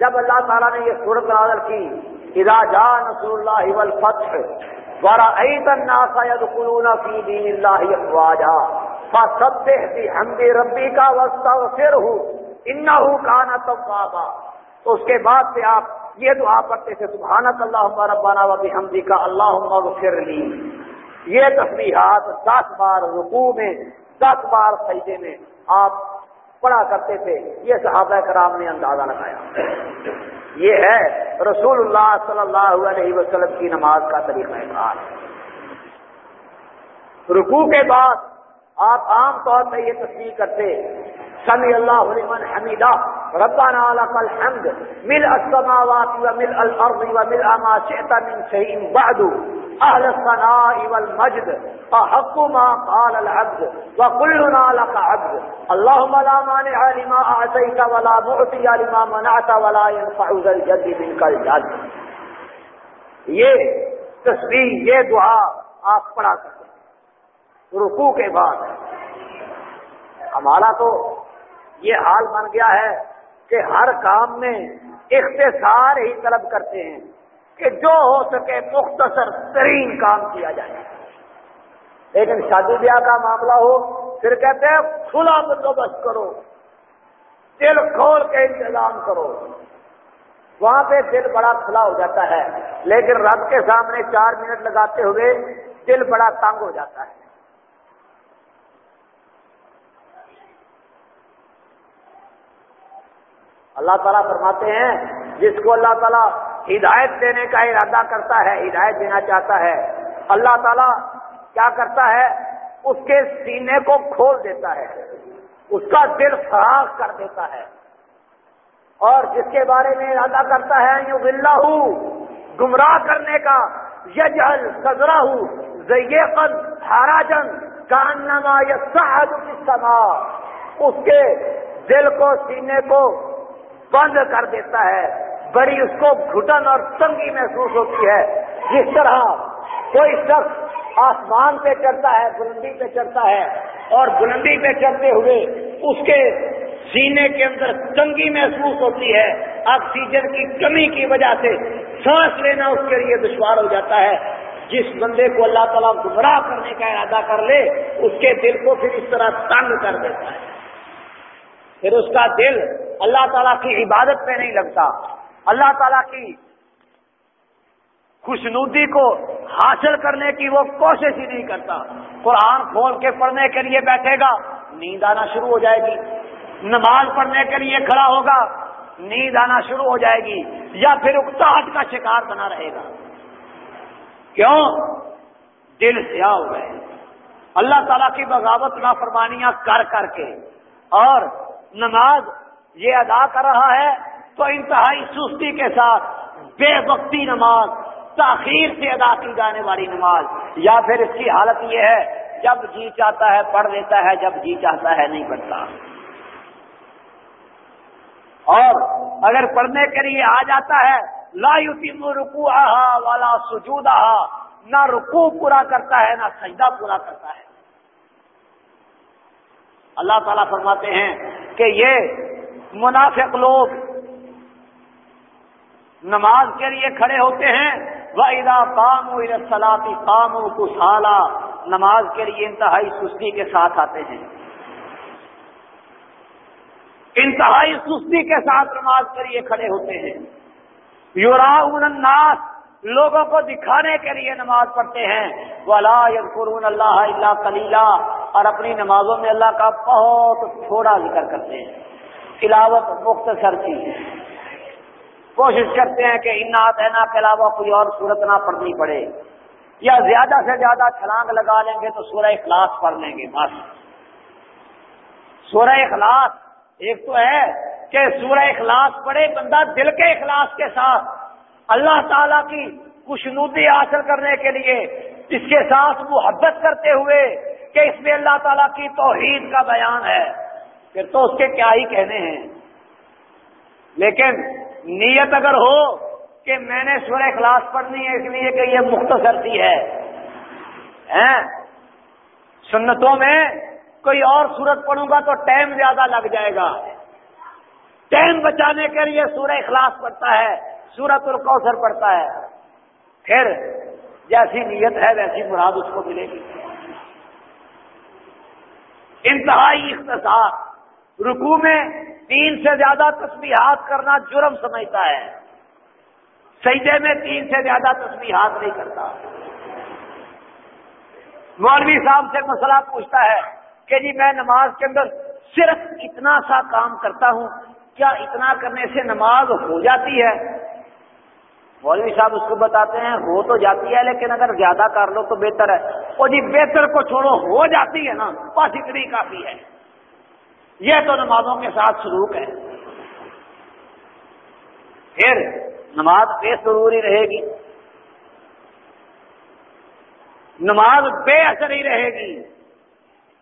Speaker 2: جب اللہ تعالیٰ نے یہ صورت نازل کی ادا جا نصر اللہ والفتح ورا ایتن ناسا فی دین اللہ افواجا۔ سب ہم ربی کا وسطہ پھر ہوں ان کا نا تو اس کے بعد سے آپ یہ دعا پڑھتے تھے سبحانت اللہ ربانہ وبی حمدی کا اللہ پھر لی۔ یہ تصویرات دس بار رکوع میں دس بار سجدے میں آپ پڑھا کرتے تھے۔ یہ صحابہ کرام نے اندازہ لگایا۔ یہ ہے رسول اللہ صلی اللہ علیہ وسلم کی نماز کا طریقہ کار۔ رکوع کے بعد آپ عام طور پہ یہ تصویر کرتے، سمی اللہ علیمن حمیدہ، ربنا لك الحمد، ملء السماوات وملء الارض وملء ما شئت من شيء بعد، اهل الثناء والمجد، احق ما قال العبد وكلنا لك عبد. اللهم لا مانع لما اعطيت ولا معطي لما منعت ولا ينفع ذا الجد منك الجد. یہ تصویر یہ دعا آپ پڑھا کرتے رکو کے بعد۔ ہمارا تو یہ حال بن گیا ہے کہ ہر کام میں اختصار ہی طلب کرتے ہیں کہ جو ہو سکے مختصر ترین کام کیا جائے۔ لیکن شادی بیاہ کا معاملہ ہو، پھر کہتے ہیں، کھلا بندوبست کرو، دل کھول کے انتظام کرو۔ وہاں پہ دل بڑا کھلا ہو جاتا ہے، لیکن رب کے سامنے چار منٹ لگاتے ہوئے دل بڑا تنگ ہو جاتا ہے۔ اللہ تعالیٰ فرماتے ہیں، جس کو اللہ تعالیٰ ہدایت دینے کا ارادہ کرتا ہے، ہدایت دینا چاہتا ہے، اللہ تعالیٰ کیا کرتا ہے؟ اس کے سینے کو کھول دیتا ہے، اس کا دل فراغ کر دیتا ہے۔ اور جس کے بارے میں ارادہ کرتا ہے یوں بلّہ گمراہ کرنے کا یجل سزرا ہوں زیقن ہارا جنگ کانما یا سما اس کے دل کو، سینے کو بند کر دیتا ہے۔ بڑی اس کو گھٹن اور تنگی محسوس ہوتی ہے۔ جس طرح کوئی شخص آسمان پہ چڑھتا ہے، بلندی پہ چڑھتا ہے اور بلندی پہ چڑھتے ہوئے اس کے سینے کے اندر تنگی محسوس ہوتی ہے، آکسیجن کی کمی کی وجہ سے سانس لینا اس کے لیے دشوار ہو جاتا ہے۔ جس بندے کو اللہ تعالیٰ گمراہ کرنے کا ارادہ کر لے، اس کے دل کو پھر اس طرح تنگ کر دیتا ہے۔ پھر اس کا دل اللہ تعالیٰ کی عبادت پہ نہیں لگتا۔ اللہ تعالیٰ کی خوشنودی کو حاصل کرنے کی وہ کوشش ہی نہیں کرتا۔ قرآن کھول کے پڑھنے کے لیے بیٹھے گا، نیند آنا شروع ہو جائے گی۔ نماز پڑھنے کے لیے کھڑا ہوگا، نیند آنا شروع ہو جائے گی۔ یا پھر اکتاہٹ کا شکار بنا رہے گا۔ کیوں؟ دل سیاہ ہو گئے۔ اللہ تعالیٰ کی بغاوت، نافرمانیاں کر کر کے۔ اور نماز یہ ادا کر رہا ہے تو انتہائی سستی کے ساتھ بے وقتی نماز، تاخیر سے ادا کی جانے والی نماز۔ یا پھر اس کی حالت یہ ہے، جب جی چاہتا ہے پڑھ لیتا ہے، جب جی چاہتا ہے نہیں پڑھتا۔ اور اگر پڑھنے کے لیے آ جاتا ہے، لا یتیم رکو والا سجود نہ رکو پورا کرتا ہے، نہ سجدہ پورا کرتا ہے۔ اللہ تعالیٰ فرماتے ہیں کہ یہ منافق لوگ نماز کے لیے کھڑے ہوتے ہیں۔ وہ ادا کام سلاطی کام کو نماز کے لیے انتہائی سستی کے ساتھ آتے ہیں۔ انتہائی سستی کے ساتھ نماز کے لیے کھڑے ہوتے ہیں۔ یورا الناس، لوگوں کو دکھانے کے لیے نماز پڑھتے ہیں۔ ولا یذکرون اللہ اللہ کلیلہ اور اپنی نمازوں میں اللہ کا بہت تھوڑا ذکر کرتے ہیں۔ تلاوت مختصر کی۔ کوشش کرتے ہیں کہ ان دینا کے علاوہ کوئی اور صورت نہ پڑھنی پڑے۔ یا زیادہ سے زیادہ چھلانگ لگا لیں گے تو سورہ اخلاص پڑھ لیں گے، بس۔ سورہ اخلاص ایک تو ہے کہ سورہ اخلاص پڑھے، بندہ دل کے اخلاص کے ساتھ اللہ تعالی کی خوشنودی حاصل کرنے کے لیے اس کے ساتھ محبت کرتے ہوئے کہ اس میں اللہ تعالیٰ کی توحید کا بیان ہے۔ پھر تو اس کے کیا ہی کہنے ہیں؟ لیکن نیت اگر ہو کہ میں نے سورہ اخلاص پڑھنی ہے، اس لیے کہ یہ مختصر سی ہے۔ ہاں؟ سنتوں میں کوئی اور صورت پڑھوں گا تو ٹائم زیادہ لگ جائے گا۔ ٹائم بچانے کے لیے سورہ اخلاص پڑتا ہے، سورت القوثر پڑتا ہے۔ پھر جیسی نیت ہے، ویسی مراد اس کو ملے گی۔ انتہائی اختصار رکو میں تین سے زیادہ تسبیحات کرنا جرم سمجھتا ہے۔ سجدے میں تین سے زیادہ تسبیحات نہیں کرتا۔ مولوی صاحب سے مسئلہ پوچھتا ہے کہ جی میں نماز کے اندر صرف اتنا سا کام کرتا ہوں، کیا اتنا کرنے سے نماز ہو جاتی ہے؟ مولوی صاحب اس کو بتاتے ہیں، ہو تو جاتی ہے، لیکن اگر زیادہ کر لو تو بہتر ہے۔ وہ جی بہتر کو چھوڑو، ہو جاتی ہے نا، بس اتنی کافی ہے۔ یہ تو نمازوں کے ساتھ سلوک ہے۔ پھر نماز بے ضروری رہے گی۔ نماز بے اثر ہی رہے گی۔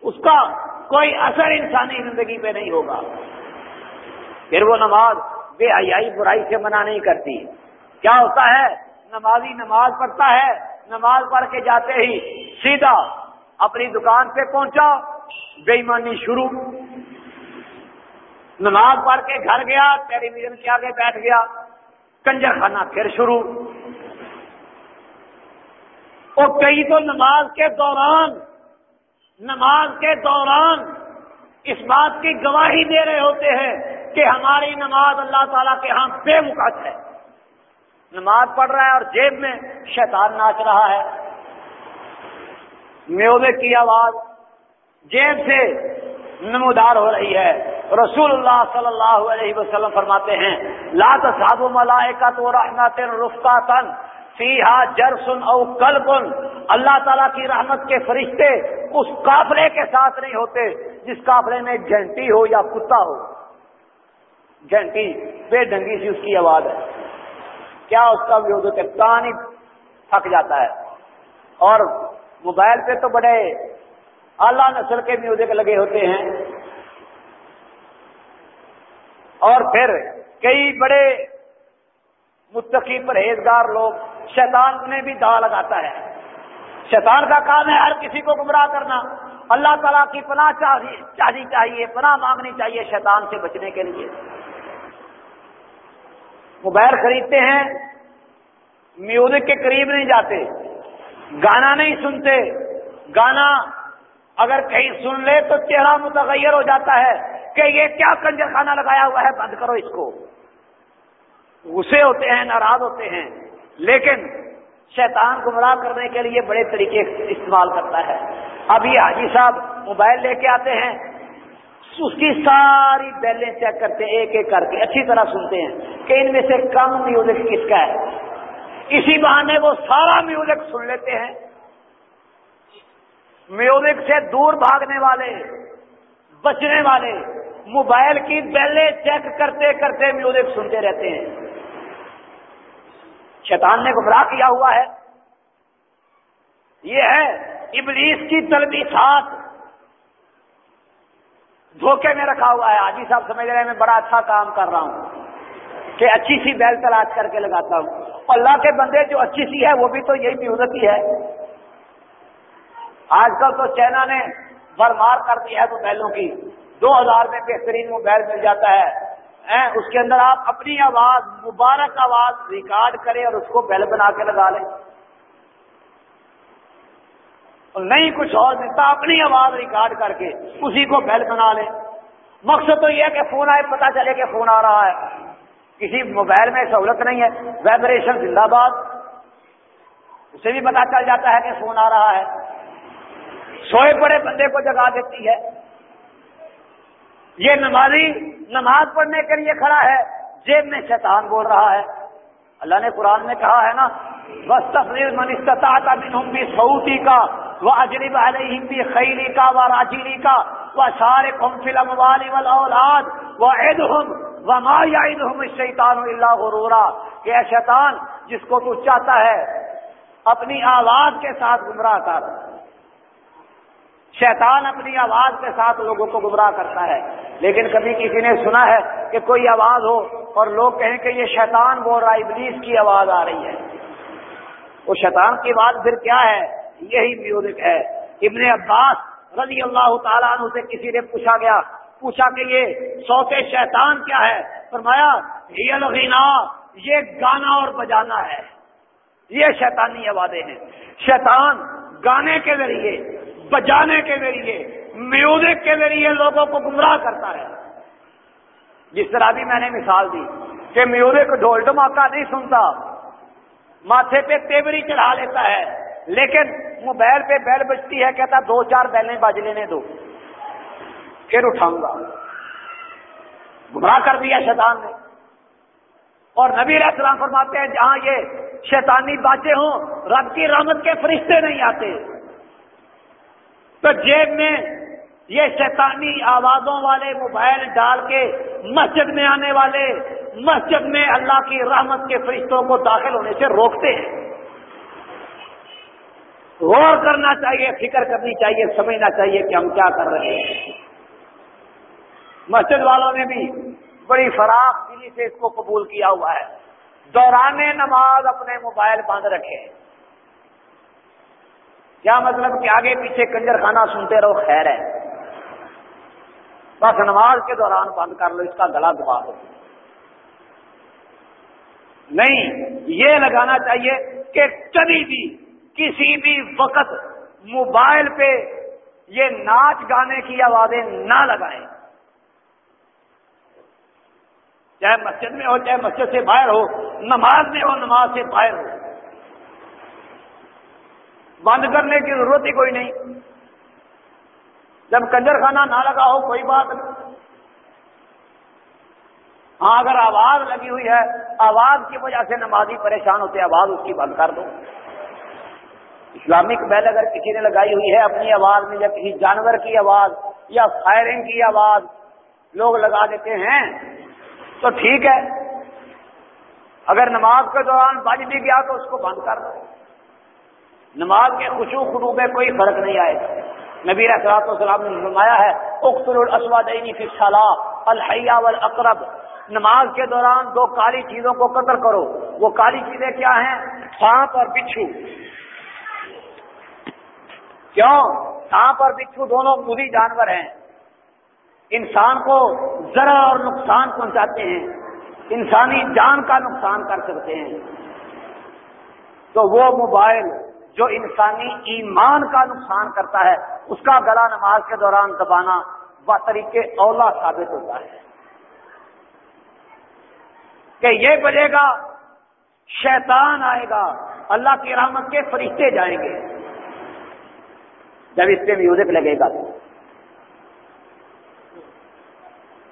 Speaker 2: اس کا کوئی اثر انسانی زندگی پہ نہیں ہوگا۔ پھر وہ نماز بے حیائی برائی سے منع نہیں کرتی۔ کیا ہوتا ہے؟ نمازی نماز پڑھتا ہے۔ نماز پڑھ کے جاتے ہی سیدھا اپنی دکان پہ پہنچا۔ بے ایمانی شروع۔ نماز پڑھ کے گھر گیا ٹیلی ویژن کے آگے بیٹھ گیا کنجر خانہ پھر شروع۔ اور کئی تو نماز کے دوران، نماز کے دوران اس بات کی گواہی دے رہے ہوتے ہیں کہ ہماری نماز اللہ تعالیٰ کے ہاں بے مقد ہے۔ نماز پڑھ رہا ہے اور جیب میں شیطان ناچ رہا ہے۔ میوزک کی آواز؟ جیب سے نمودار ہو رہی ہے۔ رسول اللہ صلی اللہ علیہ وسلم فرماتے ہیں لات صاحب ملائے کا تو رحمت رفتا تن جرسن او کلبن اللہ تعالیٰ کی رحمت کے فرشتے اس قافلے کے ساتھ نہیں ہوتے، جس قافلے میں گھنٹی ہو یا کتا ہو۔ گھنٹی بے ڈنگی سی اس کی آواز ہے۔ کیا اس کا بھی ہوتے کان ہی تھک جاتا ہے؟ اور موبائل پہ تو بڑے اعلیٰ نسل کے میوزک لگے ہوتے ہیں۔ اور پھر کئی بڑے متقی پرہیزگار لوگ شیطان نے بھی دا لگاتا ہے۔ شیطان کا کام ہے ہر کسی کو گمراہ کرنا۔ اللہ تعالیٰ کی پناہ چاہیے چاہیے، پناہ مانگنی چاہیے شیطان سے بچنے کے لیے۔ موبائل خریدتے ہیں، میوزک کے قریب نہیں جاتے، گانا نہیں سنتے۔ گانا اگر کہیں سن لے تو چہرہ متغیر ہو جاتا ہے۔ کہ یہ کیا کنجر خانہ لگایا ہوا ہے، بند کرو اس کو۔ غصے ہوتے ہیں، ناراض ہوتے ہیں۔ لیکن شیطان گمراہ کرنے کے لیے بڑے طریقے استعمال کرتا ہے۔ اب یہ حاجی صاحب موبائل لے کے آتے ہیں۔ اس کی ساری بیلیں چیک کرتے ہیں، ایک ایک کر کے اچھی طرح سنتے ہیں کہ ان میں سے کم میوزک کس کا ہے۔ اسی بہانے وہ سارا میوزک سن لیتے ہیں۔ میوزک سے دور بھاگنے والے، بچنے والے موبائل کی بیلیں چیک کرتے کرتے میوزک سنتے رہتے ہیں۔ شیطان نے گمراہ کیا ہوا ہے۔ یہ ہے ابلیس کی طلبی ساتھ دھوکے میں رکھا ہوا ہے۔ آجی صاحب سمجھ رہے ہیں میں بڑا اچھا کام کر رہا ہوں۔ کہ اچھی سی بیل تلاش کر کے لگاتا ہوں۔ اللہ کے بندے جو اچھی سی ہے وہ بھی تو یہی میوزک ہی ہے۔ آج کل تو چائنا نے برمار کر دی ہے تو بیلوں کی۔ دو ہزار میں بہترین موبائل مل جاتا ہے۔ اس کے اندر آپ اپنی آواز، مبارک آواز ریکارڈ کریں اور اس کو بیل بنا کے لگا لیں۔ نہیں کچھ اور ملتا، اپنی آواز ریکارڈ کر کے اسی کو بیل بنا لیں۔ مقصد تو یہ ہے کہ فون آئے پتا چلے کہ فون آ رہا ہے۔ کسی موبائل میں سہولت نہیں ہے، وائبریشن زندہ باد۔ اسے بھی پتا چل جاتا ہے کہ فون آ رہا ہے۔ سوئے پڑے بندے کو جگا دیتی ہے۔ یہ نمازی نماز پڑھنے کے لیے کھڑا ہے، جیب میں شیطان بول رہا ہے۔ اللہ نے قرآن میں کہا ہے نا بس تفریح منستتا بھی سعودی کا وہ اجرب علیہم بھی خیلی کا وہ راجیری کا وہ سارے قوم فلم والی اولاد وہ عید ہوں وہ مایا عید ہوں شیطان اللہ غرورا۔ کہ اے شیطان، جس کو تو چاہتا ہے، اپنی آواز کے ساتھ گمراہ کر۔ شیطان اپنی آواز کے ساتھ لوگوں کو گمراہ کرتا ہے۔ لیکن کبھی کسی نے سنا ہے کہ کوئی آواز ہو اور لوگ کہیں کہ یہ شیطان بول رہا ابلیس کی آواز آ رہی ہے۔ وہ شیطان کی آواز پھر کیا ہے؟ یہی میوزک ہے۔ ابن عباس رضی اللہ تعالیٰ عنہ سے کسی نے پوچھا گیا، پوچھا کہ یہ سوتے شیطان کیا ہے؟ فرمایا یہ گانا اور بجانا ہے۔ یہ شیطانی آوازیں ہیں۔ شیطان گانے کے ذریعے بجانے کے ذریعے میوزک کے ذریعے لوگوں کو گمراہ کرتا ہے جس طرح بھی میں نے مثال دی کہ میوزک ڈھول ڈماکا نہیں سنتا، ماتھے پہ تیوری چڑھا لیتا ہے، لیکن موبائل پہ بیل بجتی ہے، کہتا دو چار بیلیں بج لینے دو، پھر اٹھاؤں گا۔ گمراہ کر دیا شیطان نے۔ اور نبی علیہ السلام فرماتے ہیں، جہاں یہ شیطانی باتیں ہوں، رب کی رحمت کے فرشتے نہیں آتے۔ تو جیب میں یہ شیطانی آوازوں والے موبائل ڈال کے مسجد میں آنے والے مسجد میں اللہ کی رحمت کے فرشتوں کو داخل ہونے سے روکتے ہیں۔ غور کرنا چاہیے، فکر کرنی چاہیے، سمجھنا چاہیے کہ ہم کیا کر رہے ہیں۔ مسجد والوں نے بھی بڑی فراخ دلی سے اس کو قبول کیا ہوا ہے۔ دوران نماز اپنے موبائل بند رکھے۔ کیا مطلب کہ آگے پیچھے کنجر خانہ سنتے رہو، خیر ہے۔ بس نماز کے دوران بند کر لو، اس کا گلا دبا دو۔ نہیں، یہ لگانا چاہیے کہ کبھی بھی، کسی بھی وقت موبائل پہ یہ ناچ گانے کی آوازیں نہ لگائیں۔ چاہے مسجد میں ہو، چاہے مسجد سے باہر ہو، نماز میں ہو، نماز سے باہر ہو۔ بند کرنے کی ضرورت ہی کوئی نہیں۔ جب کنجر خانہ نہ لگا ہو، کوئی بات نہیں۔ ہاں اگر آواز لگی ہوئی ہے، آواز کی وجہ سے نمازی پریشان ہوتے آواز اس کی بند کر دو۔ اسلامک بیل اگر کسی نے لگائی ہوئی ہے اپنی آواز میں، یا کسی جانور کی آواز، یا فائرنگ کی آواز، لوگ لگا دیتے ہیں، تو ٹھیک ہے۔ اگر نماز کے دوران بج بھی گیا تو اس کو بند کر دو۔ نماز کے خوشو خرو میں کوئی فرق نہیں آئے گا۔ نبی اثرات وسلام نے فرمایا ہے اختر الاسودینی فی الصلاح الحیہ والاقرب۔ نماز کے دوران دو کالی چیزوں کو قتل کرو۔ وہ کالی چیزیں کیا ہیں؟ سانپ اور بچھو۔ کیوں؟ سانپ اور بچھو دونوں مودی جانور ہیں۔ انسان کو ذرا اور نقصان پہنچاتے ہیں۔ انسانی جان کا نقصان کر سکتے ہیں۔ تو وہ موبائل جو انسانی ایمان کا نقصان کرتا ہے، اس کا گلا نماز کے دوران دبانا ب طریقے اولا ثابت ہوتا ہے۔ کہ یہ بجے گا، شیطان آئے گا، اللہ کی رحمت کے فرشتے جائیں گے۔ جب اس پہ میوزک لگے گا۔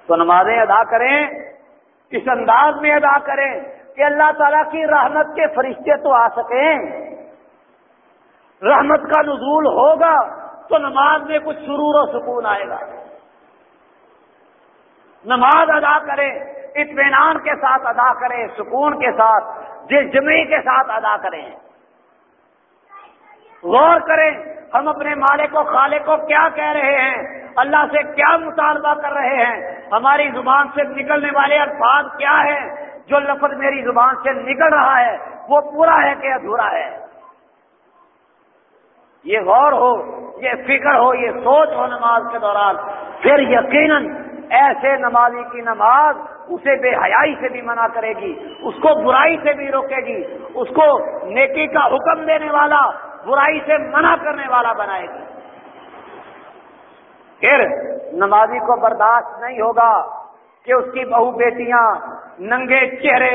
Speaker 2: تو نمازیں ادا کریں، اس انداز میں ادا کریں کہ اللہ تعالیٰ کی رحمت کے فرشتے تو آ سکیں۔ رحمت کا نزول ہوگا تو نماز میں کچھ سرور و سکون آئے گا۔ نماز ادا کریں اطمینان کے ساتھ ادا کریں سکون کے ساتھ جس کے ساتھ ادا کریں۔ غور کریں، ہم اپنے مالک و خالے کو کیا کہہ رہے ہیں؟ اللہ سے کیا مطالبہ کر رہے ہیں؟ ہماری زبان سے نکلنے والے الفاظ کیا ہیں؟ جو لفظ میری زبان سے نکل رہا ہے، وہ پورا ہے کہ ادھورا ہے۔ یہ غور ہو، یہ فکر ہو، یہ سوچ ہو نماز کے دوران۔ پھر یقیناً ایسے نمازی کی نماز اسے بے حیائی سے بھی منع کرے گی، اس کو برائی سے بھی روکے گی، اس کو نیکی کا حکم دینے والا، برائی سے منع کرنے والا بنائے گی۔ پھر نمازی کو برداشت نہیں ہوگا کہ اس کی بہو بیٹیاں، ننگے چہرے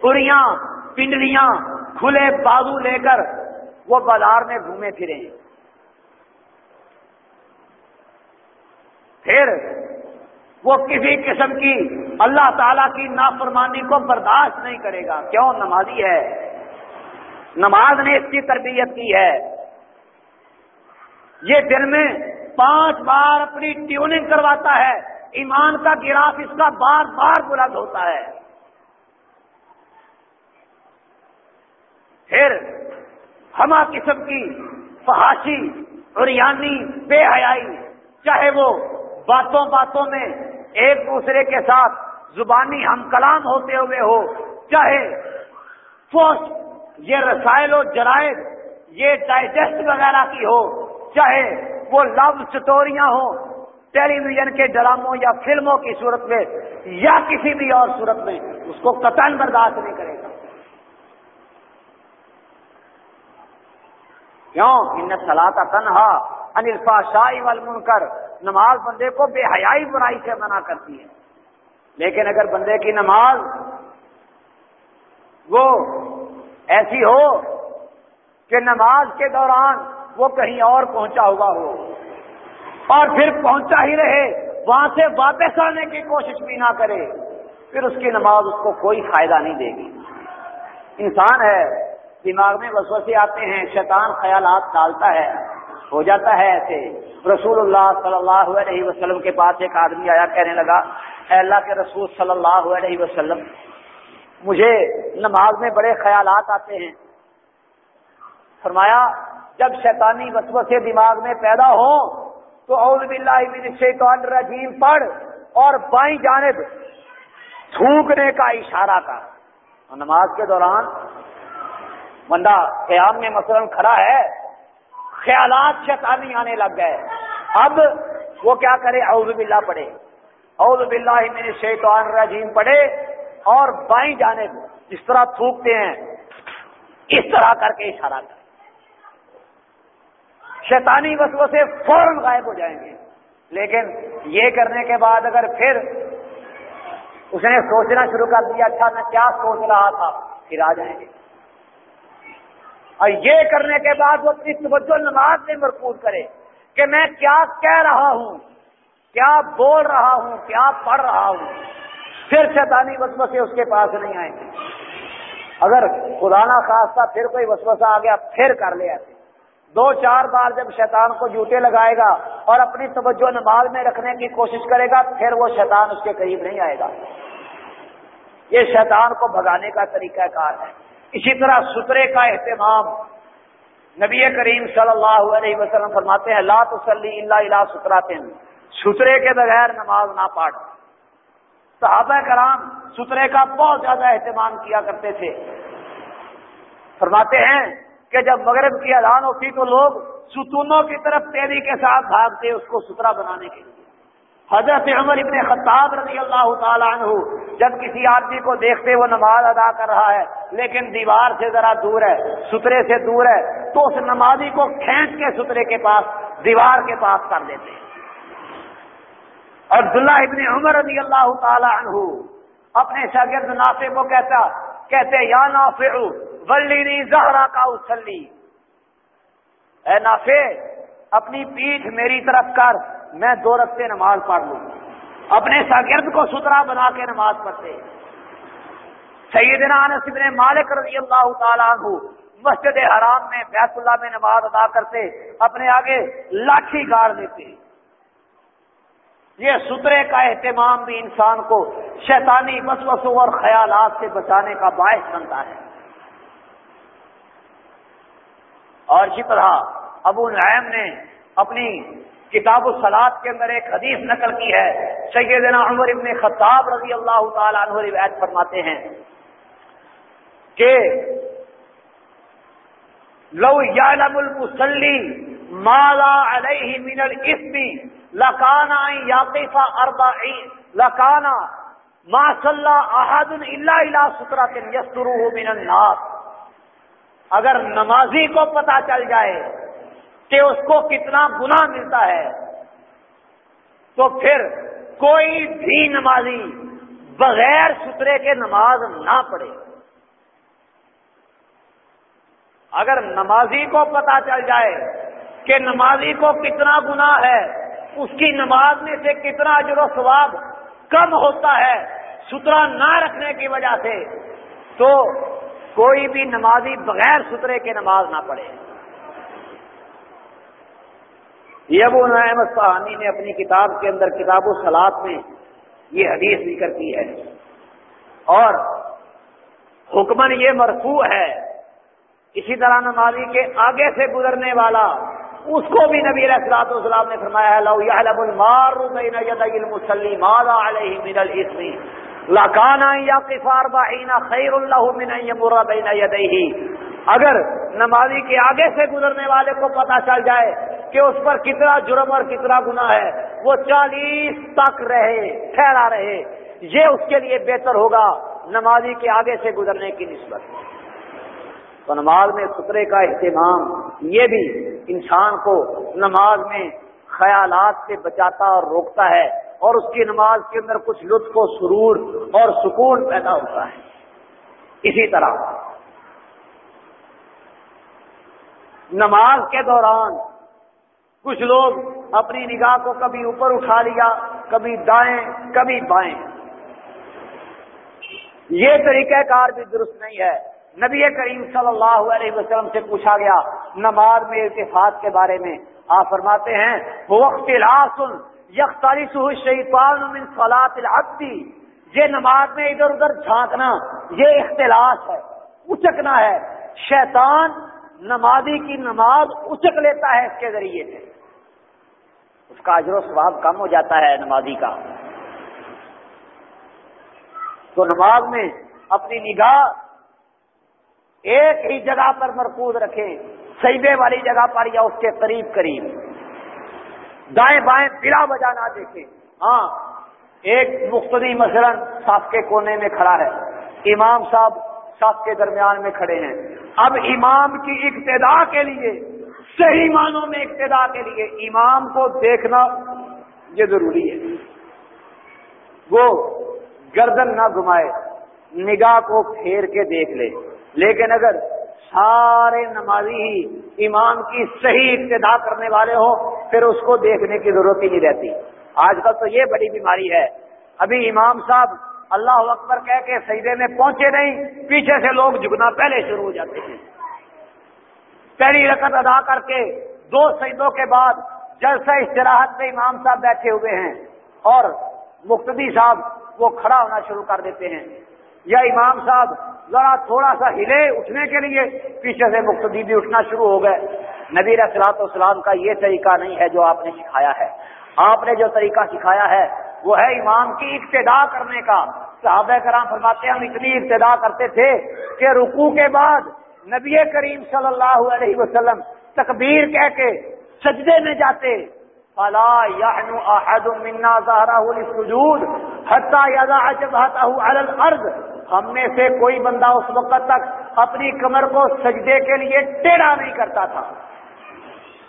Speaker 2: پوریاں پنڈلیاں، کھلے بازو لے کر وہ بازار میں گھومے پھرے پھر وہ کسی قسم کی اللہ تعالی کی نافرمانی کو برداشت نہیں کرے گا۔ کیوں؟ نمازی ہے۔ نماز نے اس کی تربیت کی ہے۔ یہ دن میں پانچ بار اپنی ٹیوننگ کرواتا ہے۔ ایمان کا گراف اس کا بار بار بلند ہوتا ہے۔ پھر ہما قسم کی فحاشی اور بے حیائی، چاہے وہ باتوں باتوں میں ایک دوسرے کے ساتھ زبانی ہم کلام ہوتے ہوئے ہو، چاہے یہ رسائل و جرائد، یہ ڈائجسٹ وغیرہ کی ہو، چاہے وہ لو اسٹوریاں ہوں، ٹیلی ویژن کے ڈراموں یا فلموں کی صورت میں یا کسی بھی اور صورت میں، اس کو قطن برداشت نہیں کرے گا۔ کیوں ان سلاتا تنہا انلفا شاہی والمن کر نماز بندے کو بے حیائی برائی سے منع کرتی ہے۔ لیکن اگر بندے کی نماز وہ ایسی ہو کہ نماز کے دوران وہ کہیں اور پہنچا ہوا ہو اور پھر پہنچا ہی رہے، وہاں سے واپس آنے کی کوشش بھی نہ کرے، پھر اس کی نماز اس کو کوئی فائدہ نہیں دے گی۔ انسان ہے دماغ میں وسوسے آتے ہیں، شیطان خیالات ڈالتا ہے۔ ہو جاتا ہے ایسے۔ رسول اللہ صلی اللہ علیہ وسلم کے پاس ایک آدمی آیا، کہنے لگا، اے اللہ کے رسول صلی اللہ علیہ وسلم، مجھے نماز میں بڑے خیالات آتے ہیں۔ فرمایا، جب شیطانی وسوسے دماغ میں پیدا ہو تو اعوذ باللہ من الشیطان الرجیم، پڑھ اور بائیں جانب تھوکنے کا اشارہ کر۔ نماز کے دوران بندہ قیام میں مثلاً کھڑا ہے، خیالات شیطانی آنے لگ گئے۔ اب وہ کیا کرے؟ اعوذ باللہ پڑھے۔ اعوذ باللہ من الشیطان الرجیم پڑھے اور بائیں جانب جس طرح تھوکتے ہیں، اس طرح کر کے اشارہ کرے۔ شیطانی وسو سے فوراً غائب ہو جائیں گے۔ لیکن یہ کرنے کے بعد اگر پھر اس نے سوچنا شروع کر دیا اچھا میں کیا سوچ رہا تھا، پھر آ جائیں گے۔ اور یہ کرنے کے بعد وہ اپنی توجہ نماز میں مرکوز کرے کہ میں کیا کہہ رہا ہوں، کیا بول رہا ہوں، کیا پڑھ رہا ہوں۔ پھر شیطانی وسوسے اس کے پاس نہیں آئیں گے اگر خدا نہ پھر کوئی وسوسہ آ گیا، پھر کر لے ایسے دو چار بار جب شیطان کو جوتے لگائے گا اور اپنی توجہ نماز میں رکھنے کی کوشش کرے گا، پھر وہ شیطان اس کے قریب نہیں آئے گا۔ یہ شیطان کو بھگانے کا طریقہ کار ہے۔ اسی طرح سترے کا اہتمام نبی کریم صلی اللہ علیہ وسلم فرماتے ہیں، لا تسلی اللہ اللہ سترا تین سترے کے بغیر نماز نہ پاٹ۔ صحابہ کرام سترے کا بہت زیادہ اہتمام کیا کرتے تھے۔ فرماتے ہیں کہ جب مغرب کی اذان ہوتی تو لوگ ستونوں کی طرف تیزی کے ساتھ بھاگتے، اس کو ستھرا بنانے کے لیے۔ حضرت عمر ابن خطاب رضی اللہ تعالیٰ عنہ جب کسی آدمی کو دیکھتے وہ نماز ادا کر رہا ہے، لیکن دیوار سے ذرا دور ہے، سترے سے دور ہے، تو اس نمازی کو کھینچ کے سترے کے پاس، دیوار کے پاس کر دیتے اور عبداللہ ابن عمر رضی اللہ تعالی عنہ اپنے شاگرد نافے کو کہتا، کہتے، یا نافع ولی زہرا کا اسلی اے نافع، اپنی پیٹھ میری طرف کر میں دو رستے نماز پڑھ لوں۔ اپنے شاگرد کو سترا بنا کے نماز پڑھتے۔ سیدنا انس ابن مالک رضی اللہ تعالیٰ عنہ مسجد حرام میں بیت اللہ میں نماز ادا کرتے، اپنے آگے لاٹھی گاڑ دیتے یہ سترے کا اہتمام بھی انسان کو شیطانی وسوسوں اور خیالات سے بچانے کا باعث بنتا ہے۔ اور اسی طرح ابو نعیم نے اپنی کتاب السلاد کے اندر ایک حدیث نقل کی ہے۔ سیدنا عمر ابن خطاب رضی اللہ تعالیٰ عنہ روایت فرماتے ہیں کہ لو یعلم المسلی مالا علیہ من الاسم لکانا یاقفا اربعی لکانا ما صلی احد الا الى سترات یستروه من النار۔ اگر نمازی کو پتا چل جائے کہ اس کو کتنا گنا ملتا ہے۔ تو پھر کوئی بھی نمازی بغیر سترے کے نماز نہ پڑھے۔ اگر نمازی کو پتا چل جائے کہ نمازی کو کتنا گنا ہے، اس کی نماز میں سے کتنا اجر و ثواب کم ہوتا ہے سترا نہ رکھنے کی وجہ سے، تو کوئی بھی نمازی بغیر سترے کے نماز نہ پڑھے۔ یہ ابو نعیم صحانی نے اپنی کتاب کے اندر کتاب و سلاد میں یہ حدیث ذکر کی ہے۔ اور حکمن یہ مرفوع ہے، اسی طرح نمازی کے آگے سے گزرنے والا، اس کو بھی نبی علیہ السلاط والسلام نے فرمایا ہے، لو یعلم المار بین یدی المسلی ماذا علیہ من الاسم لکانا یا قفار بحینا خیر اللہ من یمر بین یدیہ۔ اگر نمازی کے آگے سے گزرنے والے کو پتا چل جائے کہ اس پر کتنا جرم اور کتنا گنا ہے، وہ چالیس تک رہے ٹھہرا رہے۔ یہ اس کے لیے بہتر ہوگا نمازی کے آگے سے گزرنے کی نسبت۔ تو نماز میں سترے کا اہتمام یہ بھی انسان کو نماز میں خیالات سے بچاتا اور روکتا ہے اور اس کی نماز کے اندر کچھ لطف و سرور اور سکون پیدا ہوتا ہے۔ اسی طرح نماز کے دوران کچھ لوگ اپنی نگاہ کو کبھی اوپر اٹھا لیا، کبھی دائیں، کبھی بائیں۔ یہ طریقہ کار بھی درست نہیں ہے۔ نبی کریم صلی اللہ علیہ وسلم سے پوچھا گیا، نماز میں ارتفاط کے بارے میں۔ آپ فرماتے ہیں وقت لاسن یکتالیس شیطان من فلاط العبدی یہ نماز میں ادھر ادھر جھانکنا، یہ اختلاس ہے، اچکنا ہے۔ شیطان نمازی کی نماز اچک لیتا ہے اس کے ذریعے سے۔ اس کا اجر و ثواب کم ہو جاتا ہے نمازی کا۔ تو نماز میں اپنی نگاہ ایک ہی جگہ پر مرکوز رکھیں سیبے والی جگہ پر یا اس کے قریب قریب۔ دائیں بائیں بلا وجہ نہ دیکھیں۔ ہاں ایک مختلف مثلا صاف کے کونے میں کھڑا ہے۔ امام صاحب صاف کے درمیان میں کھڑے ہیں۔ اب امام کی ابتدا کے لیے، صحیح معنوں میں ابتدا کے لیے امام کو دیکھنا یہ ضروری ہے۔ وہ گردن نہ گھمائے، نگاہ کو پھیر کے دیکھ لے۔ لیکن اگر سارے نمازی ہی امام کی صحیح ابتدا کرنے والے ہوں، پھر اس کو دیکھنے کی ضرورت ہی نہیں رہتی۔ آج کل تو یہ بڑی بیماری ہے۔ ابھی امام صاحب اللہ اکبر کہہ کے سجدے میں پہنچے نہیں، پیچھے سے لوگ جھکنا پہلے شروع ہو جاتے ہیں۔ پہلی رقط ادا کر کے دو سجدوں کے بعد جلسہ استراحت میں امام صاحب بیٹھے ہوئے ہیں اور مقتدی صاحب وہ کھڑا ہونا شروع کر دیتے ہیں۔ یا امام صاحب ذرا تھوڑا سا ہلے اٹھنے کے لیے پیچھے سے مقتدی بھی اٹھنا شروع ہو گئے۔ نبی اصلاط اسلام کا یہ طریقہ نہیں ہے جو آپ نے سکھایا ہے۔ آپ نے جو طریقہ سکھایا ہے وہ ہے امام کی ابتدا کرنے کا۔ صحابہ کرام فرماتے ہیں، ہم اتنی ابتدا کرتے تھے کہ رکو کے بعد نبی کریم صلی اللہ علیہ وسلم تکبیر کہہ کے سجدے میں جاتے۔ فلا يحن احد منا ظهره للسجود حتى يضع جبهته على الارض ہم میں سے کوئی بندہ اس وقت تک اپنی کمر کو سجدے کے لیے ٹیڑھا نہیں کرتا تھا۔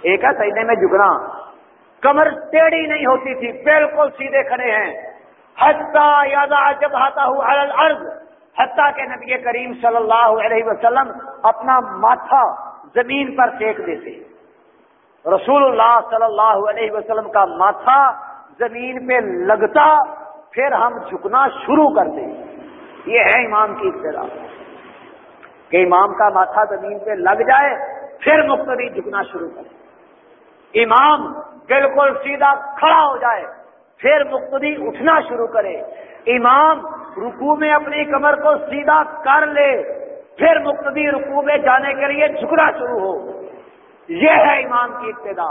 Speaker 2: ایک ہے سجدے میں جھکنا۔ کمر ٹیڑھی نہیں ہوتی تھی، بالکل سیدھے کھڑے ہیں۔ حتیٰ یادا جب آتا ہوں الارض، حتیٰ کہ نبی کریم صلی اللہ علیہ وسلم اپنا ماتھا زمین پر پھینک دیتے۔ رسول اللہ صلی اللہ علیہ وسلم کا ماتھا زمین پہ لگتا، پھر ہم جھکنا شروع کرتے یہ ہے امام کی ابتدا کہ امام کا ماتھا زمین پہ لگ جائے، پھر مقتدی جھکنا شروع کرے۔ امام بالکل سیدھا کھڑا ہو جائے، پھر مقتدی اٹھنا شروع کرے۔ امام رکو میں اپنی کمر کو سیدھا کر لے، پھر مقتدی رکو میں جانے کے لیے جھکنا شروع ہو۔ یہ ہے امام کی ابتدا۔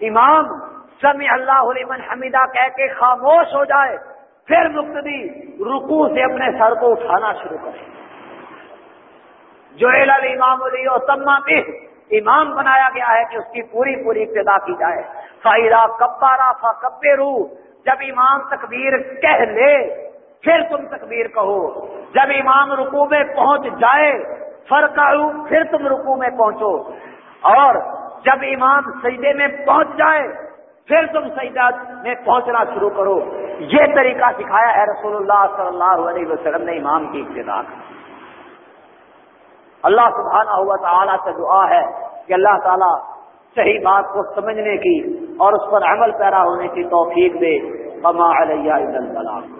Speaker 2: امام سمی اللہ علیہ حمیدہ کہہ کے خاموش ہو جائے، پھر مقتدی رکو سے اپنے سر کو اٹھانا شروع کرے۔ جو امام علی تما بھی امام بنایا گیا ہے کہ اس کی پوری پوری ابتدا کی جائے۔ فائرہ کبارا فا کبے رو جب امام تکبیر کہہ لے، پھر تم تکبیر کہو۔ جب امام رکو میں پہنچ جائے فرق پھر تم رکو میں پہنچو۔ اور جب امام سجدے میں پہنچ جائے، پھر تم سجدہ میں پہنچنا شروع کرو۔ یہ طریقہ سکھایا ہے رسول اللہ صلی اللہ علیہ وسلم نے امام کی ابتدا اللہ سبحانہ ہوا تعالیٰ سے دعا ہے کہ اللہ تعالیٰ صحیح بات کو سمجھنے کی اور اس پر عمل پیرا ہونے کی توفیق دے۔ بما علیہ السلام